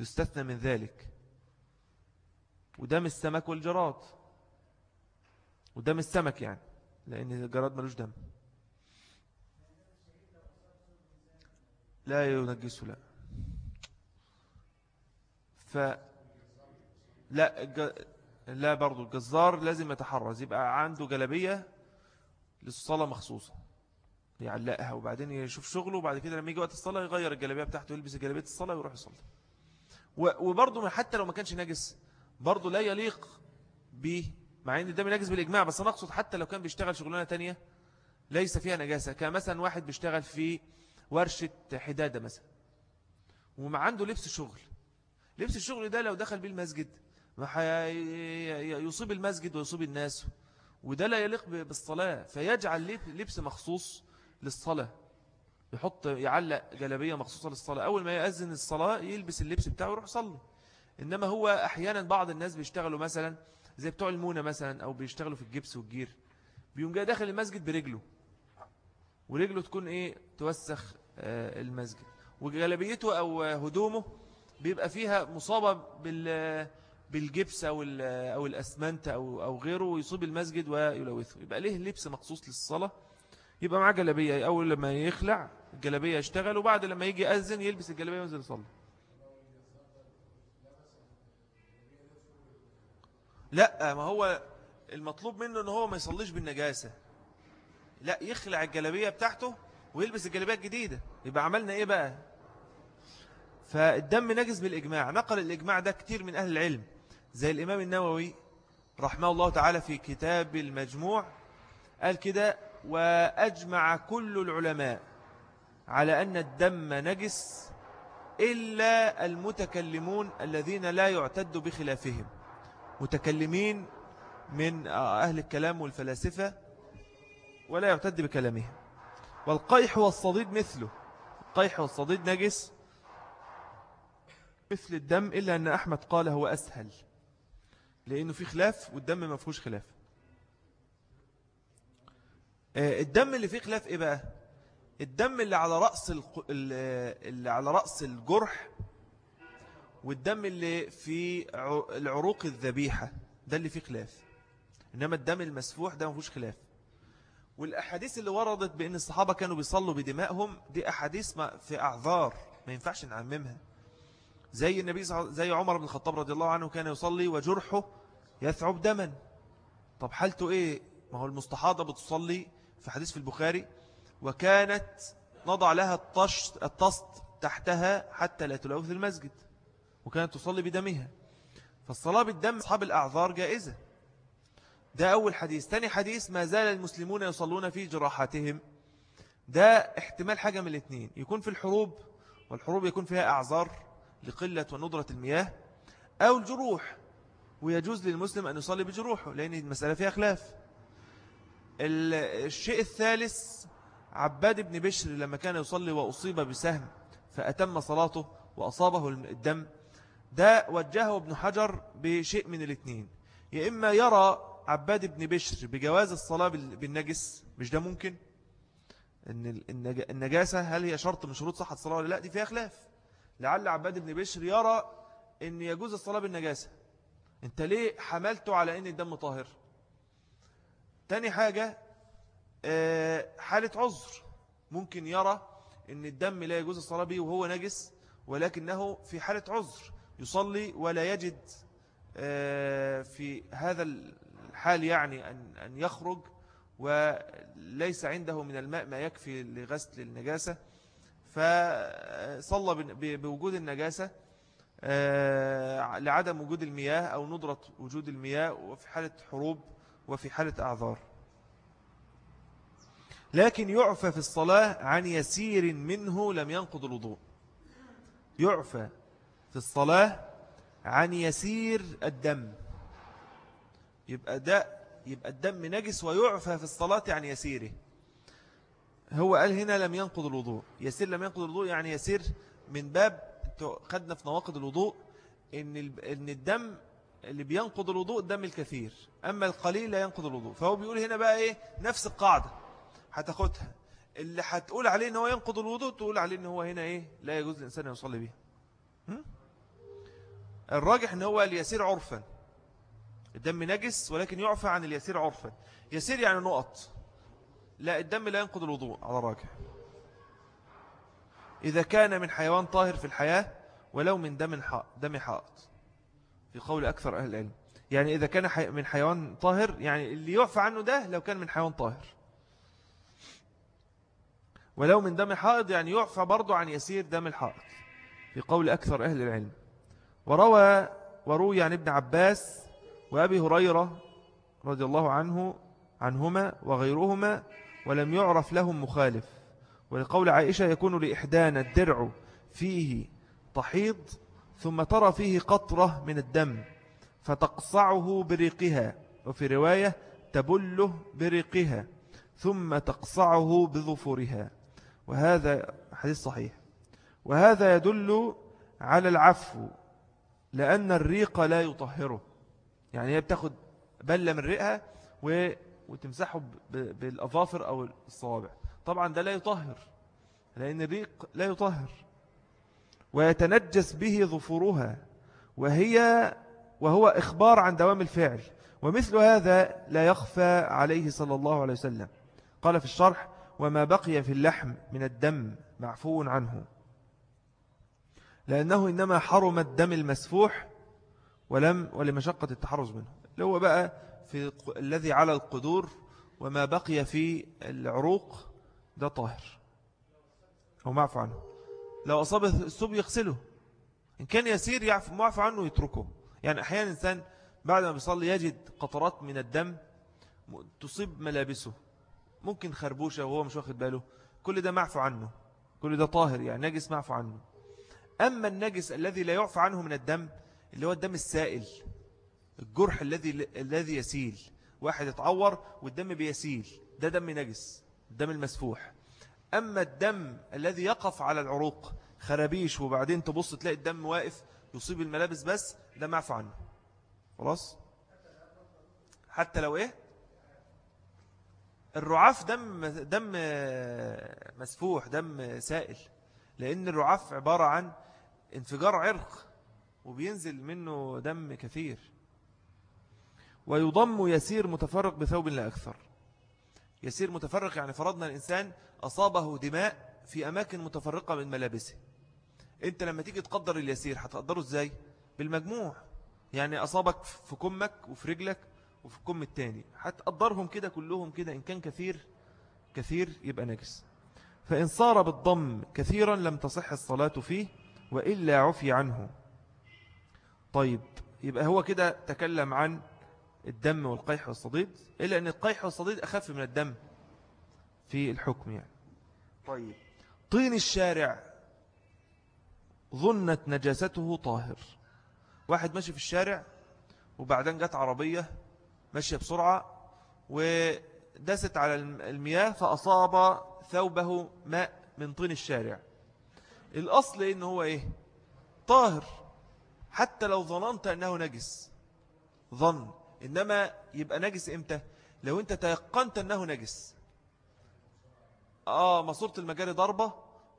يستثنى من ذلك. ودم السمك والجراد. ودم السمك يعني لأن الجراد ملوش دم. لا ينجسه لا. ف لا. لا برضو الجزار لازم يتحرز يبقى عنده جلبية للصلاة مخصوصة يعلقها وبعدين يشوف شغله وبعد كده لما يجي وقت الصلاة يغير الجلبية بتاعته يلبس جلبية الصلاة ويروح يصلي. وبرضه حتى لو ما كانش نجس برضه لا يليق به مع إن الدم نجس بالإجماع بس أنا أقصد حتى لو كان بيشتغل شغلانة تانية ليس فيها نجاسة. كمثلا واحد بيشتغل في ورشة حدادة مثلا وما عنده لبس شغل لبس الشغل ده لو دخل بيه المسجد يصيب المسجد ويصيب الناس وده لا يليق بالصلاة فيجعل لبس مخصوص للصلاة يحط يعلق جلبية مخصوصة للصلاة أول ما يأذن الصلاة يلبس اللبس بتاعه ويروح يصلي. إنما هو أحيانا بعض الناس بيشتغلوا مثلا زي بتوع المونة مثلا أو بيشتغلوا في الجبس والجير بيقوم جاي داخل المسجد برجله ورجله تكون إيه؟ توسخ آه، المسجد وجلبيته أو هدومه بيبقى فيها مصابة بال بالجبس أو, أو الأسمنت أو, أو غيره ويصيب المسجد ويلوثه. يبقى ليه لبس مخصوص للصلاة؟ يبقى معاه جلبية أول لما يخلع الجلبية يشتغل وبعد لما يجي يأذن يلبس الجلبية وينزل يصلي. لا ما هو المطلوب منه إن هو ما يصليش بالنجاسة. لا يخلع الجلبية بتاعته ويلبس الجلبية الجديدة. يبقى عملنا إيه بقى؟ فالدم نجس بالإجماع. نقل الإجماع ده كتير من أهل العلم. زي الإمام النووي رحمه الله تعالى في كتاب المجموع قال كده وأجمع كل العلماء على أن الدم نجس إلا المتكلمون الذين لا يعتد بخلافهم. متكلمين من أهل الكلام والفلاسفة ولا يعتد بكلامهم. والقيح والصديد مثله. القيح والصديد نجس مثل الدم إلا أن أحمد قال هو أسهل. لأنه في خلاف والدم ما فيهوش خلاف. آه، الدم اللي فيه خلاف إيه بقى؟ الدم اللي على رأس اللي على رأس الجرح والدم اللي في العروق الذبيحة ده اللي فيه خلاف. إنما الدم المسفوح ده ما فيهوش خلاف. والأحاديث اللي وردت بأن الصحابة كانوا بيصلوا بدمائهم دي أحاديث في أعذار ما ينفعش نعممها. زي النبي زي عمر بن الخطاب رضي الله عنه كان يصلي وجرحه يثعب دما. طب حالته إيه؟ ما هو المستحاضة بتصلي في حديث في البخاري وكانت نضع لها الطشت الطست تحتها حتى لا تلوث المسجد وكانت تصلي بدمها. فالصلاة بالدم أصحاب الأعذار جائزة. ده أول حديث. تاني حديث ما زال المسلمون يصلون في جراحاتهم. ده احتمال حاجة من الاثنين يكون في الحروب والحروب يكون فيها أعذار. لقلة وندرة المياه أو الجروح ويجوز للمسلم أن يصلي بجروحه لأن المسألة فيها خلاف. الشيء الثالث عباد بن بشر لما كان يصلي وأصيب بسهم فأتم صلاته وأصابه الدم ده وجهه ابن حجر بشيء من الاثنين. يا إما يرى عباد بن بشر بجواز الصلاة بالنجس مش ده ممكن؟ إن النجاسة هل هي شرط من شروط صحة الصلاة ولا لا؟ دي فيها خلاف. لعل عباد بن بشر يرى إن يجوز الصلاة بالنجاسة. أنت ليه حملته على إن الدم طاهر؟ تاني حاجة آه، حالة عذر. ممكن يرى إن الدم لا يجوز الصلاة به وهو نجس ولكنه في حالة عذر. يصلي ولا يجد آه، في هذا الحال يعني أن, أن يخرج وليس عنده من الماء ما يكفي لغسل النجاسة. فصلى بوجود النجاسة آه، لعدم وجود المياه أو ندرة وجود المياه وفي حالة حروب وفي حالة أعذار. لكن يعفى في الصلاة عن يسير منه لم ينقض الوضوء. يعفى في الصلاة عن يسير الدم. يبقى ده يبقى الدم نجس ويعفى في الصلاة عن يسيره. هو قال هنا لم ينقض الوضوء. يسير لم ينقض الوضوء يعني يسير من باب خدنا في نواقض الوضوء إن, إن الدم اللي بينقض الوضوء الدم الكثير. أما القليل لا ينقض الوضوء. فهو بيقول هنا بقى إيه؟ نفس القاعدة. هتاخدها. اللي هتقول عليه إن هو ينقض الوضوء تقول عليه إن هو هنا إيه؟ لا يجوز الإنسان يصلي به الراجح إن هو اليسير عرفا. الدم نجس ولكن يعفى عن اليسير عرفا. يسير يعني نقط. لا الدم لا ينقض الوضوء على الراجح إذا كان من حيوان طاهر في الحياة ولو من دم دم حائط. في قول أكثر أهل العلم. يعني إذا كان من حيوان طاهر يعني اللي يعفى عنه ده لو كان من حيوان طاهر. ولو من دم حائط يعني يعفى برضو عن يسير دم الحائط. في قول أكثر أهل العلم. وروى وروي عن ابن عباس وأبي هريرة رضي الله عنه عنهما وغيرهما ولم يعرف لهم مخالف. ولقول عائشة يكون لإحدانا الدرع فيه تحيض ثم ترى فيه قطرة من الدم فتقصعه بريقها. وفي رواية تبله بريقها ثم تقصعه بظفرها وهذا حديث صحيح. وهذا يدل على العفو لأن الريق لا يطهره. يعني هي بتاخد بلة من و... وتمسحه. بالأظافر أو الصوابع. طبعا ده لا يطهر لأن الريق لا يطهر. ويتنجس به ظفورها وهي وهو إخبار عن دوام الفعل. ومثل هذا لا يخفى عليه صلى الله عليه وسلم. قال في الشرح وما بقي في اللحم من الدم معفو عنه. لأنه إنما حرم الدم المسفوح ولم ولمشقة التحرز منه. اللي هو بقى في الذي على القدور وما بقي في العروق ده طاهر. أو معفو عنه. لو أصاب الثوب يغسله. إن كان يسير معفو عنه يتركه. يعني أحيانا إنسان بعد ما بيصلي يجد قطرات من الدم تصيب ملابسه. ممكن خربوشة وهو مش واخد باله. كل ده معفو عنه. كل ده طاهر يعني. نجس معفو عنه. أما النجس الذي لا يعفى عنه من الدم اللي هو الدم السائل الجرح الذي الذي يسيل. واحد يتعور والدم بيسيل. ده دم نجس الدم المسفوح. أما الدم الذي يقف على العروق خرابيش وبعدين تبص تلاقي الدم واقف يصيب الملابس بس ده معفو عنه. خلاص؟ حتى لو إيه؟ الرعاف دم دم مسفوح دم سائل. لأن الرعاف عبارة عن انفجار عرق وبينزل منه دم كثير. ويضم يسير متفرق بثوب لا أكثر. يسير متفرق يعني فرضنا الإنسان أصابه دماء في أماكن متفرقة من ملابسه. أنت لما تيجي تقدر اليسير هتقدره إزاي؟ بالمجموع. يعني أصابك في كمك وفي رجلك وفي الكم التاني. هتقدرهم كده كلهم كده إن كان كثير كثير يبقى نجس. فإن صار بالضم كثيرا لم تصح الصلاة فيه وإلا عفي عنه. طيب يبقى هو كده تكلم عن الدم والقيح والصديد إلا أن القيح والصديد أخف من الدم في الحكم يعني. طيب. طين الشارع ظنت نجاسته طاهر. واحد ماشي في الشارع وبعدين جت عربية ماشية بسرعة ودست على المياه فأصاب ثوبه ماء من طين الشارع. الأصل إنه هو إيه؟ طاهر. حتى لو ظننت أنه نجس. ظن. إنما يبقى نجس إمتى؟ لو أنت تيقنت أنه نجس. آه مصورة المجاري ضربة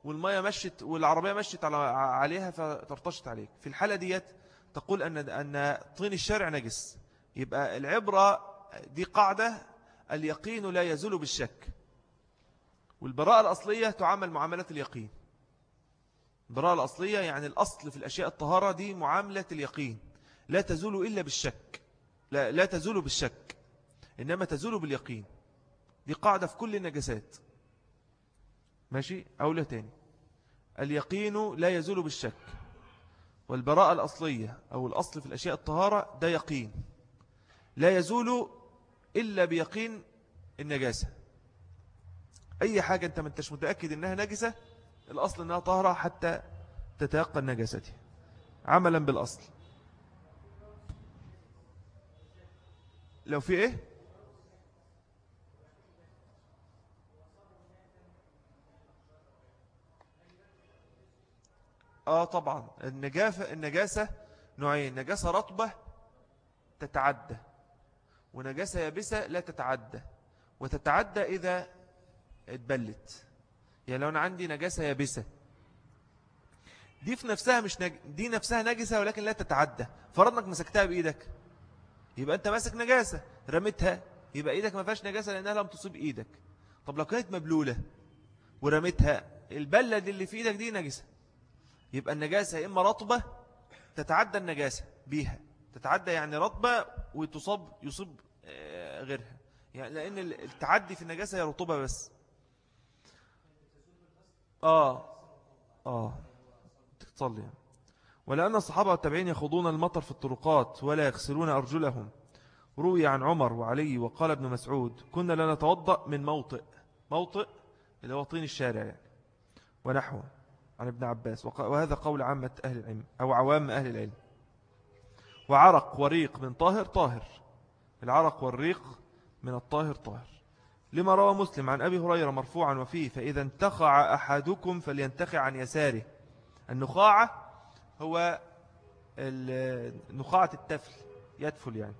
والمية مشت والعربية مشت على عليها فترتشت عليك. في الحالة ديت تقول أن أن طين الشارع نجس. يبقى العبرة دي قاعدة اليقين لا يزول بالشك. والبراءة الأصلية تعامل معاملة اليقين. البراءة الأصلية يعني الأصل في الأشياء الطهارة دي معاملة اليقين. لا تزول إلا بالشك. لا, لا تزول بالشك إنما تزول باليقين. دي قاعدة في كل النجسات ماشي؟ أو تاني. اليقين لا يزول بالشك. والبراءة الأصلية أو الأصل في الأشياء الطهارة ده يقين. لا يزول إلا بيقين النجاسة. أي حاجة أنت ما أنتش متأكد أنها نجسة الأصل أنها طهرة حتى تتيقن نجاستها. عملا بالأصل. لو في إيه؟ آه طبعا. النجاسة, النجاسة نوعين. نجاسة رطبة تتعدى ونجاسة يابسة لا تتعدى وتتعدى إذا اتبلت. يعني لو أنا عندي نجاسة يابسة دي في نفسها مش نج... دي نفسها نجسة ولكن لا تتعدى. فرضنك مسكتها بإيدك. يبقى أنت ماسك نجاسة رميتها يبقى إيدك ما فيهاش نجاسة لأنها لم تصيب إيدك. طب لو كانت مبلولة ورميتها البلة دي اللي في إيدك دي نجسة. يبقى النجاسة إما رطبة تتعدى النجاسة بيها. تتعدى يعني رطبة وتصاب يصيب آه، غيرها. يعني لأن التعدي في النجاسة هي رطوبة بس. آه. آه. تصلي ولأن الصحابة والتابعين يخوضون المطر في الطرقات ولا يغسلون أرجلهم. روي عن عمر وعلي وقال ابن مسعود كنا لا نتوضأ من موطئ موطئ اللي هو طين الشارع يعني ونحوه عن ابن عباس. وهذا قول عامة أهل العلم أو عوام أهل العلم. وعرق وريق من طاهر طاهر. العرق والريق من الطاهر طاهر. لما روى مسلم عن أبي هريرة مرفوعا وفيه فإذا انتخع أحدكم فلينتخع عن يساره. النخاعة هو نخاعة التفل يدفل يعني.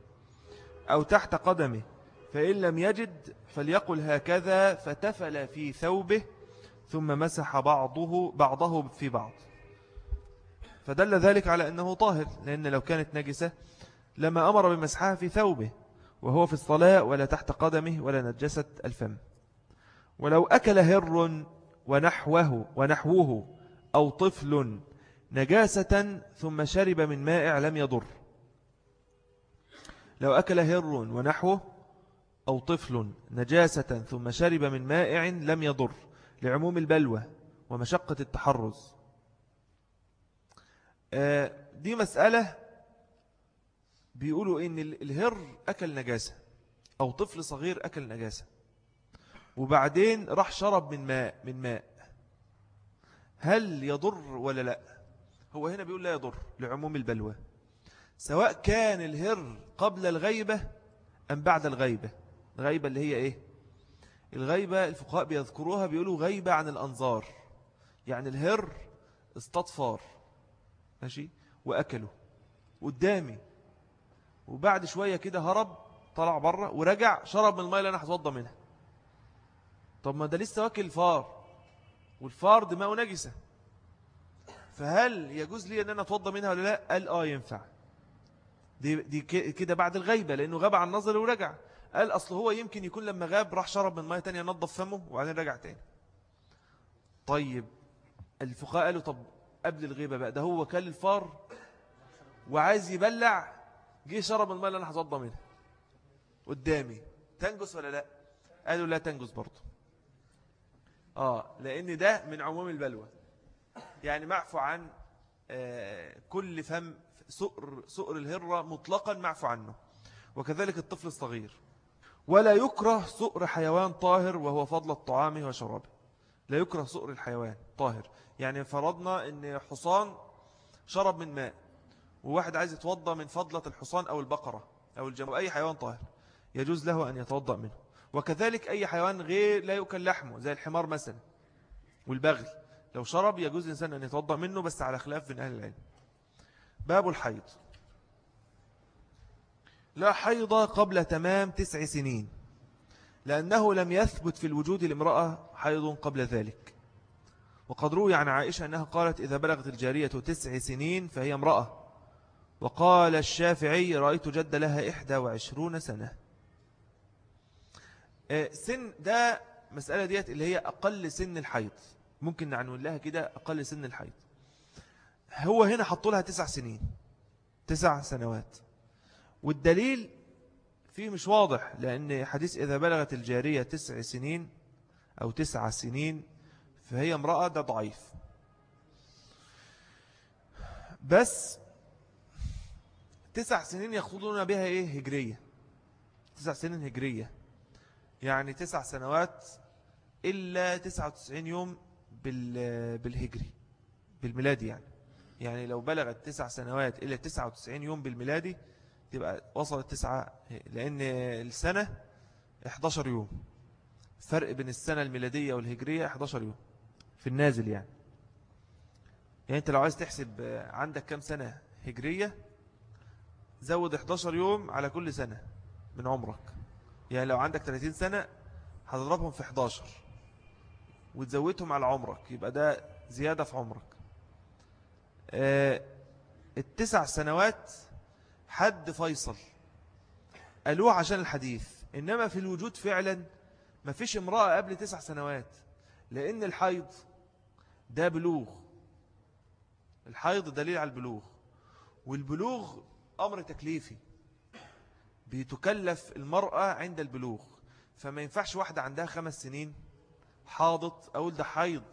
أو تحت قدمه فإن لم يجد فليقل هكذا فتفل في ثوبه ثم مسح بعضه بعضه في بعض. فدل ذلك على أنه طاهر لأن لو كانت نجسة لما أمر بمسحها في ثوبه وهو في الصلاة ولا تحت قدمه ولا نجست الفم. ولو أكل هر ونحوه ونحوه أو طفل نجاسة ثم شرب من مائع لم يضر. لو أكل هر ونحوه أو طفل نجاسة ثم شرب من مائع لم يضر لعموم البلوى ومشقة التحرز. آه، دي مسألة بيقولوا إن الهر أكل نجاسة أو طفل صغير أكل نجاسة. وبعدين راح شرب من ماء من ماء. هل يضر ولا لا؟ هو هنا بيقول لا يضر لعموم البلوى سواء كان الهر قبل الغيبة أم بعد الغيبة. الغيبة اللي هي إيه؟ الغيبة الفقهاء بيذكروها بيقولوا غيبة عن الأنظار يعني الهر استطفار ماشي؟ وأكله قدامي وبعد شوية كده هرب طلع بره ورجع شرب من الماء اللي أنا هتوضى منها. طب ما ده لسه واكل الفار والفار دماغه نجسة. فهل يجوز لي أن أنا أتوضى منها ولا لا؟ قال آه ينفع. دي, دي كده بعد الغيبة لأنه غاب عن نظر ورجع. قال أصل هو يمكن يكون لما غاب راح شرب من مية تانية نظف فمه وبعدين رجع تاني. طيب الفقهاء قالوا طب قبل الغيبة بقى ده هو كل الفار وعايز يبلع جه شرب الماء اللي أنا هتوضى منها. قدامي تنجس ولا لا؟ قالوا لا تنجس برضه. آه لأن ده من عموم البلوى. يعني معفو عن آه كل فم سؤر, سؤر الهرة مطلقا معفو عنه. وكذلك الطفل الصغير. ولا يكره سؤر حيوان طاهر وهو فضل الطعام وشرابه. لا يكره سؤر الحيوان طاهر. يعني فرضنا إن حصان شرب من ماء وواحد عايز يتوضى من فضلة الحصان أو البقرة أو الجمل أي حيوان طاهر يجوز له أن يتوضأ منه. وكذلك أي حيوان غير لا يؤكل لحمه زي الحمار مثلا والبغل. لو شرب يجوز الإنسان أن يتوضأ منه بس على خلاف من أهل العلم. باب الحيض. لا حيض قبل تمام تسع سنين لأنه لم يثبت في الوجود لامرأة حيض قبل ذلك. وقد روي عن عائشة أنها قالت إذا بلغت الجارية تسع سنين فهي امرأة. وقال الشافعي رأيت جد لها إحدى وعشرون سنة. آه، سن ده مسألة ديت اللي هي أقل سن الحيض. ممكن نعنون لها كده أقل سن الحيض. هو هنا حطوا لها تسع سنين تسع سنوات. والدليل فيه مش واضح لأن حديث إذا بلغت الجارية تسع سنين أو تسع سنين فهي امرأة ده ضعيف. بس تسع سنين يخوضون بها إيه؟ هجرية. تسع سنين هجرية. يعني تسع سنوات إلا تسعة وتسعين يوم بالهجري بالميلادي يعني. يعني لو بلغت تسع سنوات تسعة وتسعين يوم بالميلادي تبقى وصلت تسعة لأن السنة 11 يوم. فرق بين السنة الميلادية والهجرية 11 يوم في النازل يعني. يعني أنت لو عايز تحسب عندك كم سنة هجرية زود 11 يوم على كل سنة من عمرك. يعني لو عندك 30 سنة هتضربهم في 11 وتزودهم على عمرك يبقى ده زيادة في عمرك. آه، التسع سنوات حد فيصل. قالوه عشان الحديث إنما في الوجود فعلا ما فيش امرأة قبل تسع سنوات لأن الحيض ده بلوغ. الحيض دليل على البلوغ. والبلوغ أمر تكليفي. بتكلف المرأة عند البلوغ. فما ينفعش واحدة عندها خمس سنين حاضت أقول ده حيض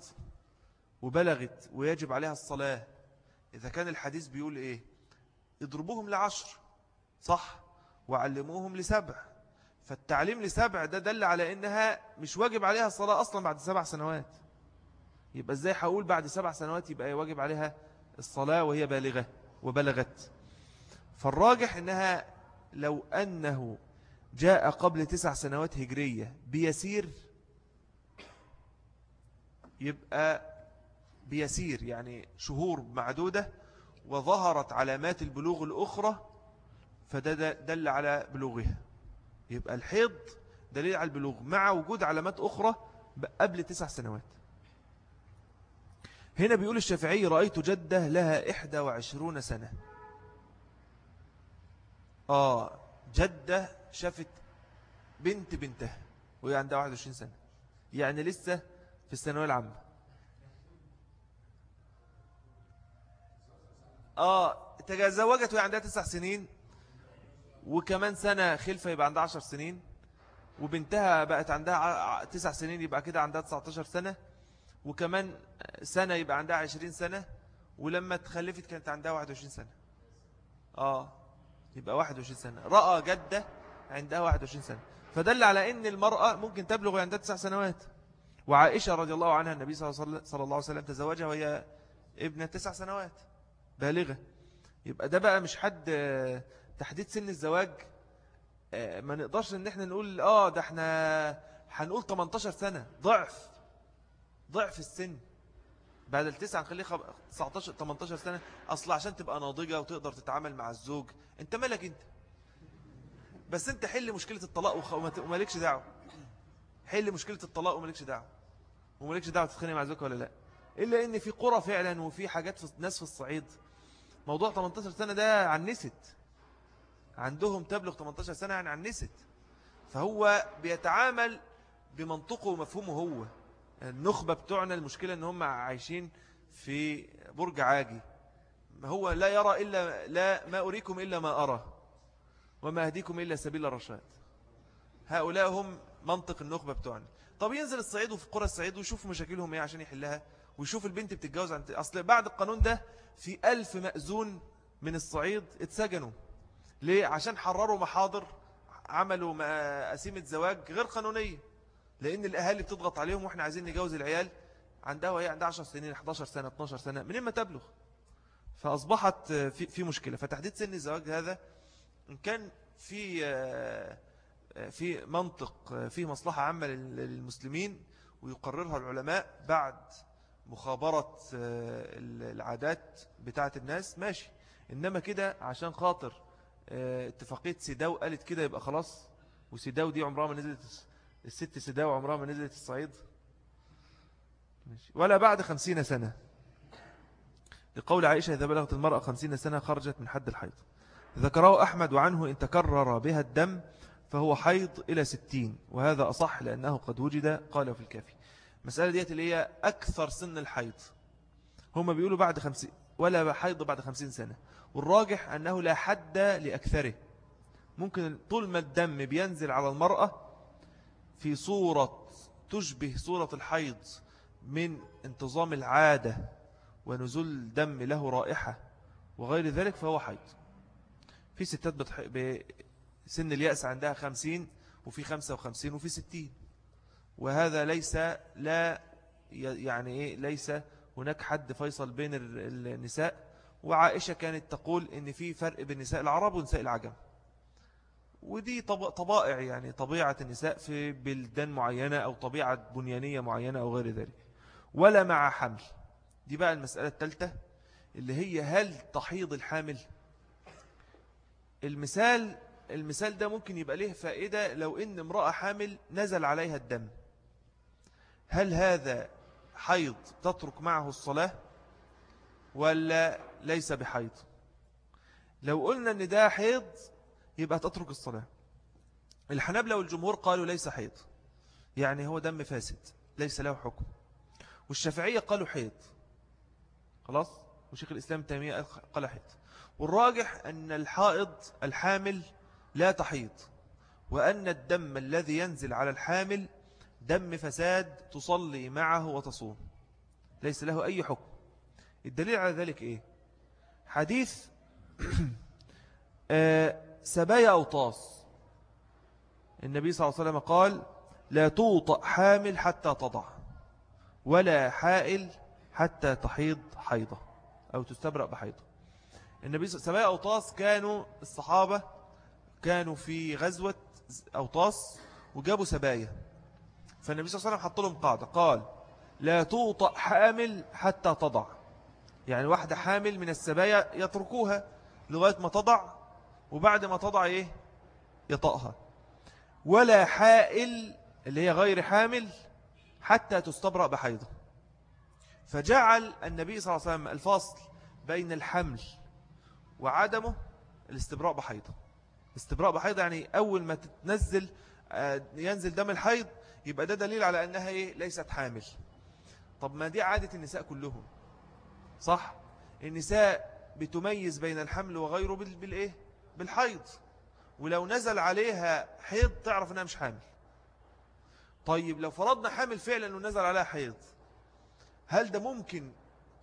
وبلغت ويجب عليها الصلاة. إذا كان الحديث بيقول إيه؟ اضربوهم لعشر صح؟ وعلموهم لسبع. فالتعليم لسبع ده دل على إنها مش واجب عليها الصلاة أصلا بعد سبع سنوات. يبقى إزاي حقول بعد سبع سنوات يبقى واجب عليها الصلاة وهي بالغة وبلغت؟ فالراجح إنها لو أنه جاء قبل تسع سنوات هجرية بيسير يبقى بيسير يعني شهور معدودة وظهرت علامات البلوغ الأخرى فده دل على بلوغها. يبقى الحيض دليل على البلوغ مع وجود علامات أخرى قبل تسع سنوات. هنا بيقول الشافعي رأيت جدة لها إحدى وعشرون سنة. آه جدة شافت بنت بنتها وهي عندها 21 سنة. يعني لسه في الثانوية العامة. آه تزوجت وهي عندها تسع سنين وكمان سنة خلفة يبقى عندها عشر سنين وبنتها بقت عندها تسع سنين يبقى كده عندها 19 سنة وكمان سنة يبقى عندها 20 سنة ولما تخلفت كانت عندها 21 سنة. آه يبقى 21 سنة. رأى جدة عندها 21 سنة. فدل على أن المرأة ممكن تبلغ عندها تسع سنوات. وعائشة رضي الله عنها النبي صلى الله عليه وسلم تزوجها وهي ابنة تسع سنوات بالغة. يبقى ده بقى مش حد تحديد سن الزواج. آه، ما نقدرش إن إحنا نقول آه ده إحنا هنقول 18 سنة. ضعف. ضعف السن. بعد التسعة نخليه 19 18 سنة. أصل عشان تبقى ناضجة وتقدر تتعامل مع الزوج. أنت مالك أنت؟ بس أنت حل مشكلة الطلاق ومالكش دعوة. حل مشكلة الطلاق ومالكش دعوة. ومالكش دعوة تتخانق مع زوجك ولا لا. إلا إن في قرى فعلا وفي حاجات في ناس في الصعيد. موضوع 18 سنة ده عنست. عندهم تبلغ 18 سنة يعني عنست. فهو بيتعامل بمنطقه ومفهومه هو. النخبة بتوعنا المشكلة إن هم عايشين في برج عاجي. هو لا يرى إلا لا ما أريكم إلا ما أرى. وما أهديكم إلا سبيل الرشاد. هؤلاء هم منطق النخبة بتوعنا. طب ينزل الصعيد وفي قرى الصعيد ويشوف مشاكلهم إيه عشان يحلها ويشوف البنت بتتجوز عن أصل بعد القانون ده في ألف مأزون من الصعيد اتسجنوا. ليه؟ عشان حرروا محاضر عملوا أسيمة زواج غير قانونية. لأن الأهالي بتضغط عليهم وإحنا عايزين نجوز العيال عندها وهي عندها 10 سنين 11 سنة 12 سنة من ما تبلغ. فأصبحت في, في مشكلة. فتحديد سن الزواج هذا إن كان في في منطق في مصلحة عامة للمسلمين ويقررها العلماء بعد مخابرة العادات بتاعة الناس. ماشي. إنما كده عشان خاطر اتفاقية سيداو قالت كده يبقى خلاص. وسيداو دي عمرها ما نزلت الست سداوة عمرها ما نزلت الصعيد. ولا بعد خمسين سنة. لقول عائشة إذا بلغت المرأة خمسين سنة خرجت من حد الحيض. ذكره أحمد وعنه إن تكرر بها الدم فهو حيض إلى ستين وهذا أصح لأنه قد وجد قاله في الكافي. مسألة ديت اللي هي أكثر سن الحيض. هم بيقولوا بعد خمسين ولا حيض بعد خمسين سنة. والراجح أنه لا حد لأكثره. ممكن طول ما الدم بينزل على المرأة في صورة تشبه صورة الحيض من انتظام العادة ونزول الدم له رائحة وغير ذلك فهو حيض. في ستات بسن اليأس عندها خمسين وفي خمسة وخمسين وفي ستين. وهذا ليس لا يعني إيه ليس هناك حد فيصل بين النساء. وعائشة كانت تقول إن في فرق بين نساء العرب ونساء العجم. ودي طبائع يعني طبيعة النساء في بلدان معينة أو طبيعة بنيانية معينة أو غير ذلك. ولا مع حمل. دي بقى المسألة الثالثة اللي هي هل تحيض الحامل. المثال المثال ده ممكن يبقى له فائدة لو إن امرأة حامل نزل عليها الدم. هل هذا حيض تترك معه الصلاة ولا ليس بحيض؟ لو قلنا إن ده حيض يبقى تترك الصلاة. الحنابلة والجمهور قالوا ليس حيض. يعني هو دم فاسد ليس له حكم. والشافعية قالوا حيض. خلاص؟ وشيخ الإسلام التيمية قال حيض. والراجح أن الحائض الحامل لا تحيض وأن الدم الذي ينزل على الحامل دم فساد تصلي معه وتصوم. ليس له أي حكم. الدليل على ذلك إيه؟ حديث آه سبايا أوطاس النبي صلى الله عليه وسلم قال لا توطأ حامل حتى تضع ولا حائل حتى تحيض حيضة أو تستبرأ بحيضة. النبي سبايا أوطاس كانوا الصحابة كانوا في غزوة أوطاس وجابوا سبايا. فالنبي صلى الله عليه وسلم حط لهم قاعدة قال لا توطأ حامل حتى تضع. يعني واحدة حامل من السبايا يتركوها لغاية ما تضع وبعد ما تضع إيه؟ يطأها. ولا حائل اللي هي غير حامل حتى تستبرأ بحيضة. فجعل النبي صلى الله عليه وسلم الفصل بين الحمل وعدمه الاستبراء بحيضة. استبراء بحيضة يعني أول ما تنزل آه، ينزل دم الحيض يبقى ده دليل على أنها إيه؟ ليست حامل. طب ما دي عادة النساء كلهم. صح؟ النساء بتميز بين الحمل وغيره بالإيه؟ بالحيض. ولو نزل عليها حيض تعرف أنها مش حامل. طيب لو فرضنا حامل فعلا أنه نزل عليها حيض هل ده ممكن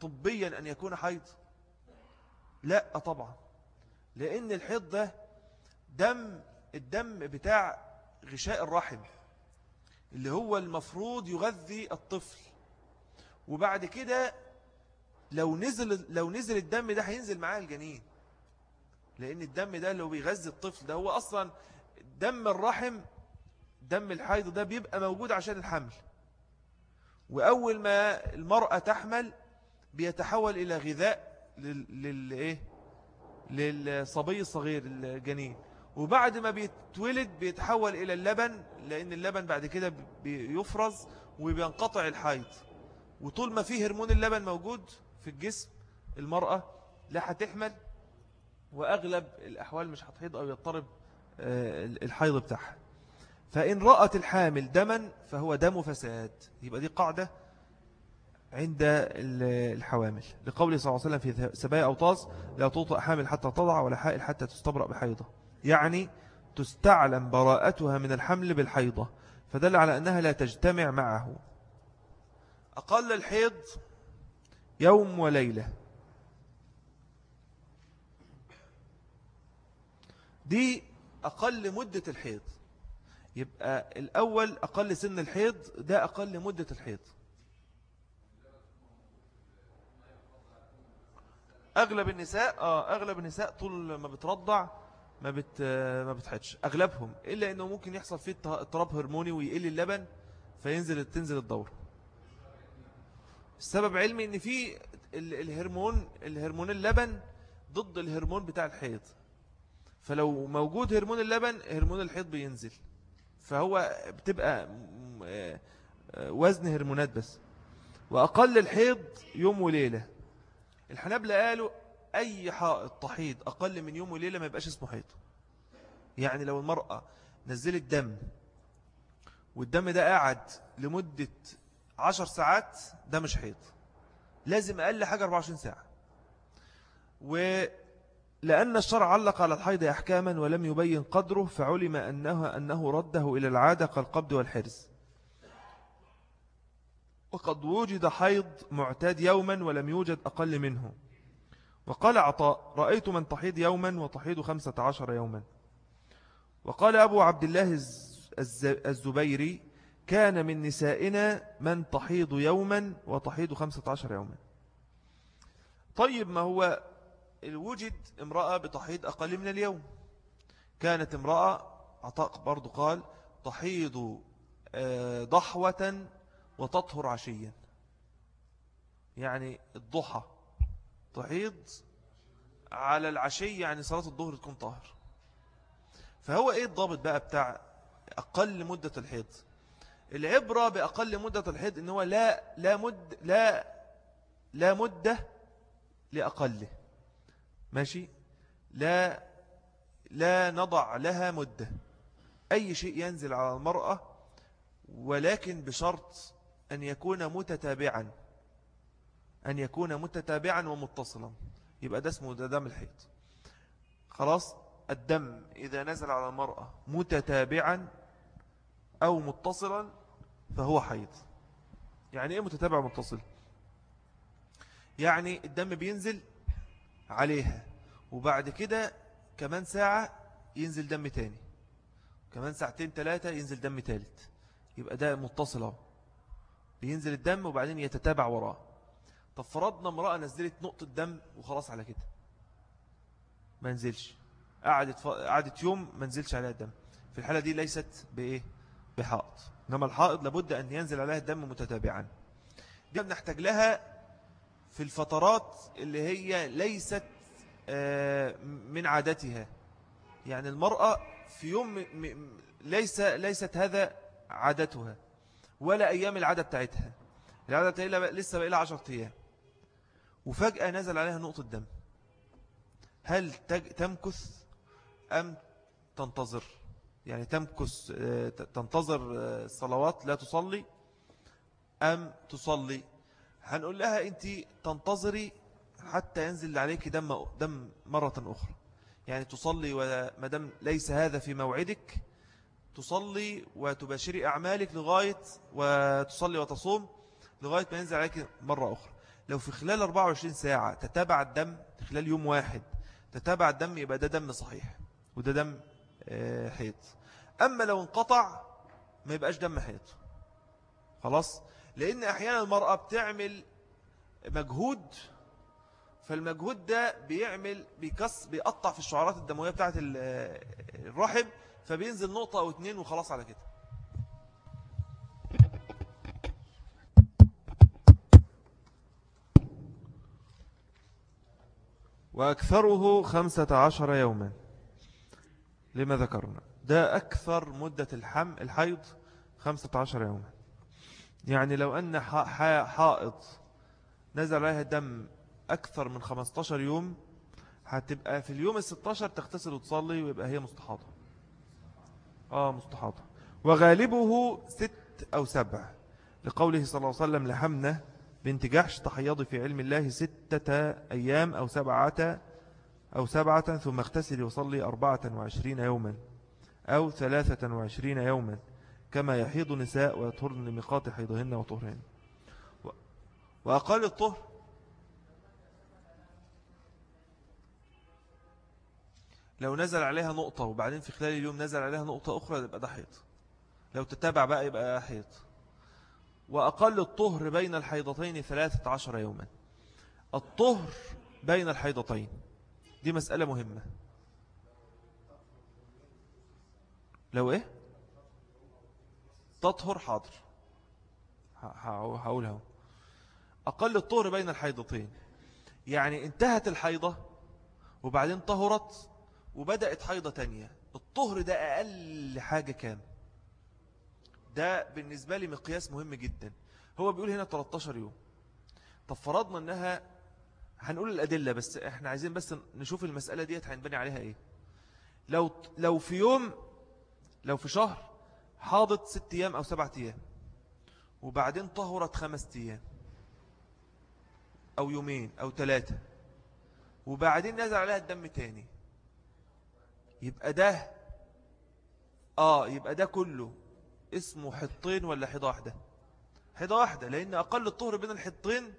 طبيا أن يكون حيض؟ لا طبعا. لأن الحيض ده دم الدم بتاع غشاء الرحم اللي هو المفروض يغذي الطفل. وبعد كده لو نزل لو نزل الدم ده هينزل معاه الجنين. لأن الدم ده لو بيغذي الطفل ده هو أصلا دم الرحم دم الحيض ده بيبقى موجود عشان الحمل. وأول ما المرأة تحمل بيتحول إلى غذاء لل... للصبي الصغير الجنين. وبعد ما بيتولد بيتحول إلى اللبن لأن اللبن بعد كده بيفرز وبينقطع الحيض. وطول ما فيه هرمون اللبن موجود في الجسم المرأة لا هتحمل وأغلب الأحوال مش هتحيض أو يضطرب آه، الحيض بتاعها. فإن رأت الحامل دما فهو دم فساد. يبقى دي قاعدة عند الحوامل. لقوله صلى الله عليه وسلم في سبايا أوطاس لا توطأ حامل حتى تضع ولا حائل حتى تستبرأ بحيضة. يعني تستعلم براءتها من الحمل بالحيضة فدل على أنها لا تجتمع معه. أقل الحيض يوم وليلة. دي أقل مدة الحيض. يبقى الأول أقل سن الحيض ده أقل مدة الحيض. أغلب النساء آه أغلب النساء طول ما بترضع ما بت ما بتحدش أغلبهم إلا أنه ممكن يحصل فيه اضطراب هرموني ويقل اللبن فينزل تنزل الدورة. السبب علمي أن في الهرمون الهرمون اللبن ضد الهرمون بتاع الحيض. فلو موجود هرمون اللبن هرمون الحيض بينزل. فهو بتبقى آه، وزن هرمونات بس. وأقل الحيض يوم وليلة. الحنابلة قالوا أي حائط تحيض أقل من يوم وليلة ما يبقاش اسمه حيض يعني لو المرأة نزلت دم والدم ده قاعد لمدة عشر ساعات ده مش حيض لازم أقل حاجة 24 ساعة. ولأن الشرع علق على الحيض أحكاما ولم يبين قدره فعلم أنه, أنه رده إلى العادة كالقبض والحرز. وقد وجد حيض معتاد يوما ولم يوجد أقل منه. وقال عطاء رأيت من تحيض يوما وتحيض خمسة عشر يوما. وقال أبو عبد الله الزبيري كان من نسائنا من تحيض يوما وتحيض خمسة عشر يوما. طيب ما هو الوجد امرأة بتحيض أقل من اليوم؟ كانت امرأة عطاء برضو قال تحيض آه، ضحوة وتطهر عشيا. يعني الضحى. تحيض على العشي يعني صلاة الظهر تكون طاهر. فهو إيه الضابط بقى بتاع أقل مدة الحيض؟ العبرة بأقل مدة الحيض إن هو لا لا مد لا لا مدة لأقله. ماشي؟ لا لا نضع لها مدة. أي شيء ينزل على المرأة ولكن بشرط أن يكون متتابعا. أن يكون متتابعا ومتصلا. يبقى ده اسمه ده دم الحيض خلاص؟ الدم إذا نزل على المرأة متتابعا أو متصلا فهو حيض. يعني إيه متتابع ومتصل؟ يعني الدم بينزل عليها وبعد كده كمان ساعة ينزل دم تاني. كمان ساعتين ثلاثة ينزل دم ثالث يبقى ده متصل بينزل الدم وبعدين يتتابع وراه طب فرضنا امرأة نزلت نقطة دم وخلاص على كده. ما نزلش. قعدت, ف... قعدت يوم ما نزلش عليها الدم. في الحالة دي ليست بإيه؟ بحائط. إنما الحائط لابد أن ينزل عليها الدم متتابعا. دي بنحتاج لها في الفترات اللي هي ليست آه، من عادتها. يعني المرأة في يوم ليس ليست هذا عادتها. ولا أيام العادة بتاعتها. العادة لسه بقى لها عشرة أيام. وفجأة نزل عليها نقطة دم. هل تمكث أم تنتظر؟ يعني تمكث آه، تنتظر آه، الصلوات لا تصلي أم تصلي؟ هنقول لها أنت تنتظري حتى ينزل عليك دم, دم مرة أخرى. يعني تصلي ومدام ليس هذا في موعدك تصلي وتباشري أعمالك لغاية وتصلي وتصوم لغاية ما ينزل عليك مرة أخرى. لو في خلال 24 ساعة تتابع الدم خلال يوم واحد تتابع الدم يبقى ده دم صحيح وده دم آه، حيض أما لو انقطع ما يبقاش دم حيض خلاص؟ لأن أحيانا المرأة بتعمل مجهود فالمجهود ده بيعمل بيكس بيقطع في الشعرات الدموية بتاعت الرحم فبينزل نقطة أو اتنين وخلاص على كده. وأكثره خمسة عشر يوما. لما ذكرنا. ده أكثر مدة الحم الحيض خمسة عشر يوما. يعني لو أن حائض نزل عليها دم أكثر من 15 يوم هتبقى في اليوم الستاشر تغتسل وتصلي ويبقى هي مستحاضة. آه مستحاضة. وغالبه ست أو سبع. لقوله صلى الله عليه وسلم لحمنة بنت جحش تحيض في علم الله ستة أيام أو سبعة أو سبعة ثم اغتسل وصلي أربعة وعشرين يوما أو ثلاثة وعشرين يوما كما يحيض نساء ويطهرن لميقات حيضهن وطهرهن. وأقل الطهر لو نزل عليها نقطة وبعدين في خلال اليوم نزل عليها نقطة أخرى يبقى ده حيض. لو تتابع بقى يبقى حيض. وأقل الطهر بين الحيضتين ثلاثة عشر يوما. الطهر بين الحيضتين. دي مسألة مهمة. لو إيه؟ تطهر حاضر. هقولها أقل الطهر بين الحيضتين. يعني انتهت الحيضة وبعدين طهرت وبدأت حيضة تانية. الطهر ده أقل حاجة كام؟ ده بالنسبة لي مقياس مهم جدا. هو بيقول هنا 13 يوم. طب فرضنا أنها هنقول الأدلة بس إحنا عايزين بس نشوف المسألة ديت هنبني عليها إيه. لو, لو في يوم لو في شهر حاضت ست أيام أو سبعة أيام وبعدين طهرت خمس أيام أو يومين أو ثلاثة وبعدين نزل عليها الدم تاني يبقى ده آه يبقى ده كله اسمه حطين ولا حيضة واحدة؟ حيضة واحدة لأن أقل الطهر بين الحطين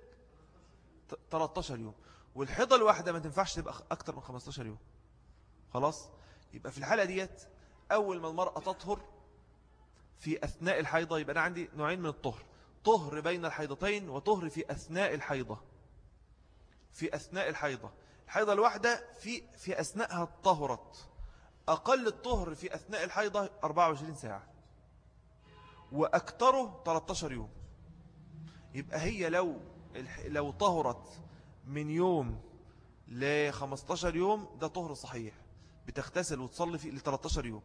13 يوم. والحيضة الواحدة ما تنفعش تبقى أكتر من 15 يوم. خلاص؟ يبقى في الحالة ديت أول ما المرأة تطهر في أثناء الحيضة يبقى أنا عندي نوعين من الطهر. طهر بين الحيضتين وطهر في أثناء الحيضة. في أثناء الحيضة. الحيضة الواحدة في, في أثناءها طهرت أقل الطهر في أثناء الحيضة 24 ساعة. وأكتره 13 يوم. يبقى هي لو لو طهرت من يوم ل 15 يوم ده طهر صحيح. بتغتسل وتصلي فيه ل 13 يوم.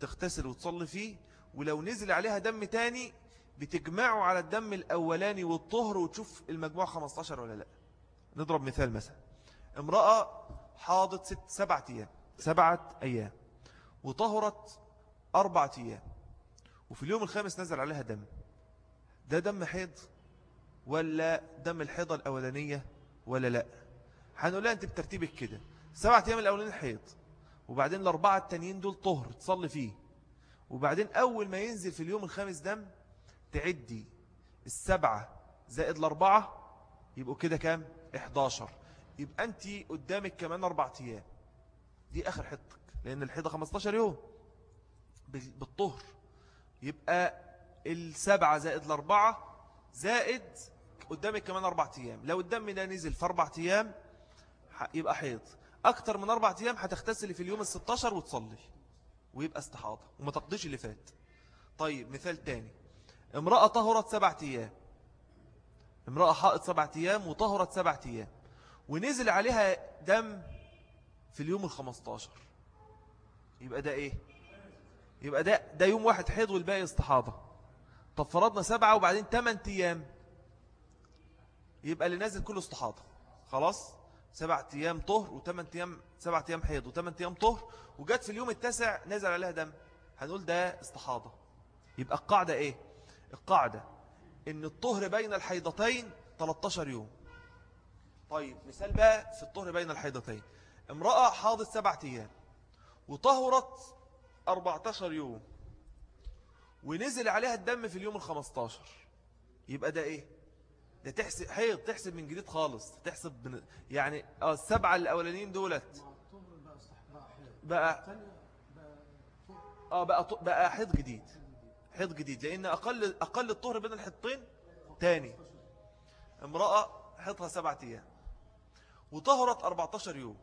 تغتسل وتصلي فيه ولو نزل عليها دم تاني بتجمعه على الدم الأولاني والطهر وتشوف المجموع 15 ولا لأ. نضرب مثال مثلا. امرأة حاضت ست سبعة أيام. سبعة أيام. وطهرت أربعة أيام. وفي اليوم الخامس نزل عليها دم. ده دم حيض ولا دم الحيضة الأولانية ولا لأ؟ هنقول لها أنت بترتيبك كده. سبعة أيام الأولانية حيض وبعدين الأربعة التانيين دول طهر تصلي فيه. وبعدين أول ما ينزل في اليوم الخامس دم تعدي السبعة زائد الأربعة يبقوا كده كام؟ 11 يبقى أنت قدامك كمان أربعة أيام. دي آخر حطك لأن الحيضة 15 يوم. بالطهر. يبقى السبعة زائد الأربعة زائد قدامك كمان أربعة أيام. لو الدم ده نزل في أربعة أيام يبقى حيض. أكتر من أربعة أيام هتغتسلي في اليوم الستاشر وتصلي ويبقى استحاضة وما تقضيش اللي فات. طيب مثال تاني. امرأة طهرت سبعة أيام. امرأة حائط سبعة أيام وطهرت سبعة أيام ونزل عليها دم في اليوم الخمستاشر. يبقى ده إيه؟ يبقى ده ده يوم واحد حيض والباقي استحاضة. طب فرضنا سبعة وبعدين ثمان أيام. يبقى اللي نازل كله استحاضة. خلاص؟ سبعة أيام طهر وثمان أيام سبعة أيام حيض وثمان أيام طهر. وجت في اليوم التاسع نزل عليها دم. هنقول ده استحاضة. يبقى القاعدة إيه؟ القاعدة إن الطهر بين الحيضتين 13 يوم. طيب مثال بقى في الطهر بين الحيضتين. امرأة حاضت سبعة أيام وطهرت 14 يوم. ونزل عليها الدم في اليوم الخمستاشر. يبقى ده إيه؟ ده تحسب حيض تحسب من جديد خالص. تحسب من يعني آه السبعة الأولانيين دولت. بقى آه بقى بقى حيض جديد. حيض جديد. لأن أقل أقل الطهر بين الحيضتين تاني. امرأة حيضها سبعة أيام. وطهرت 14 يوم.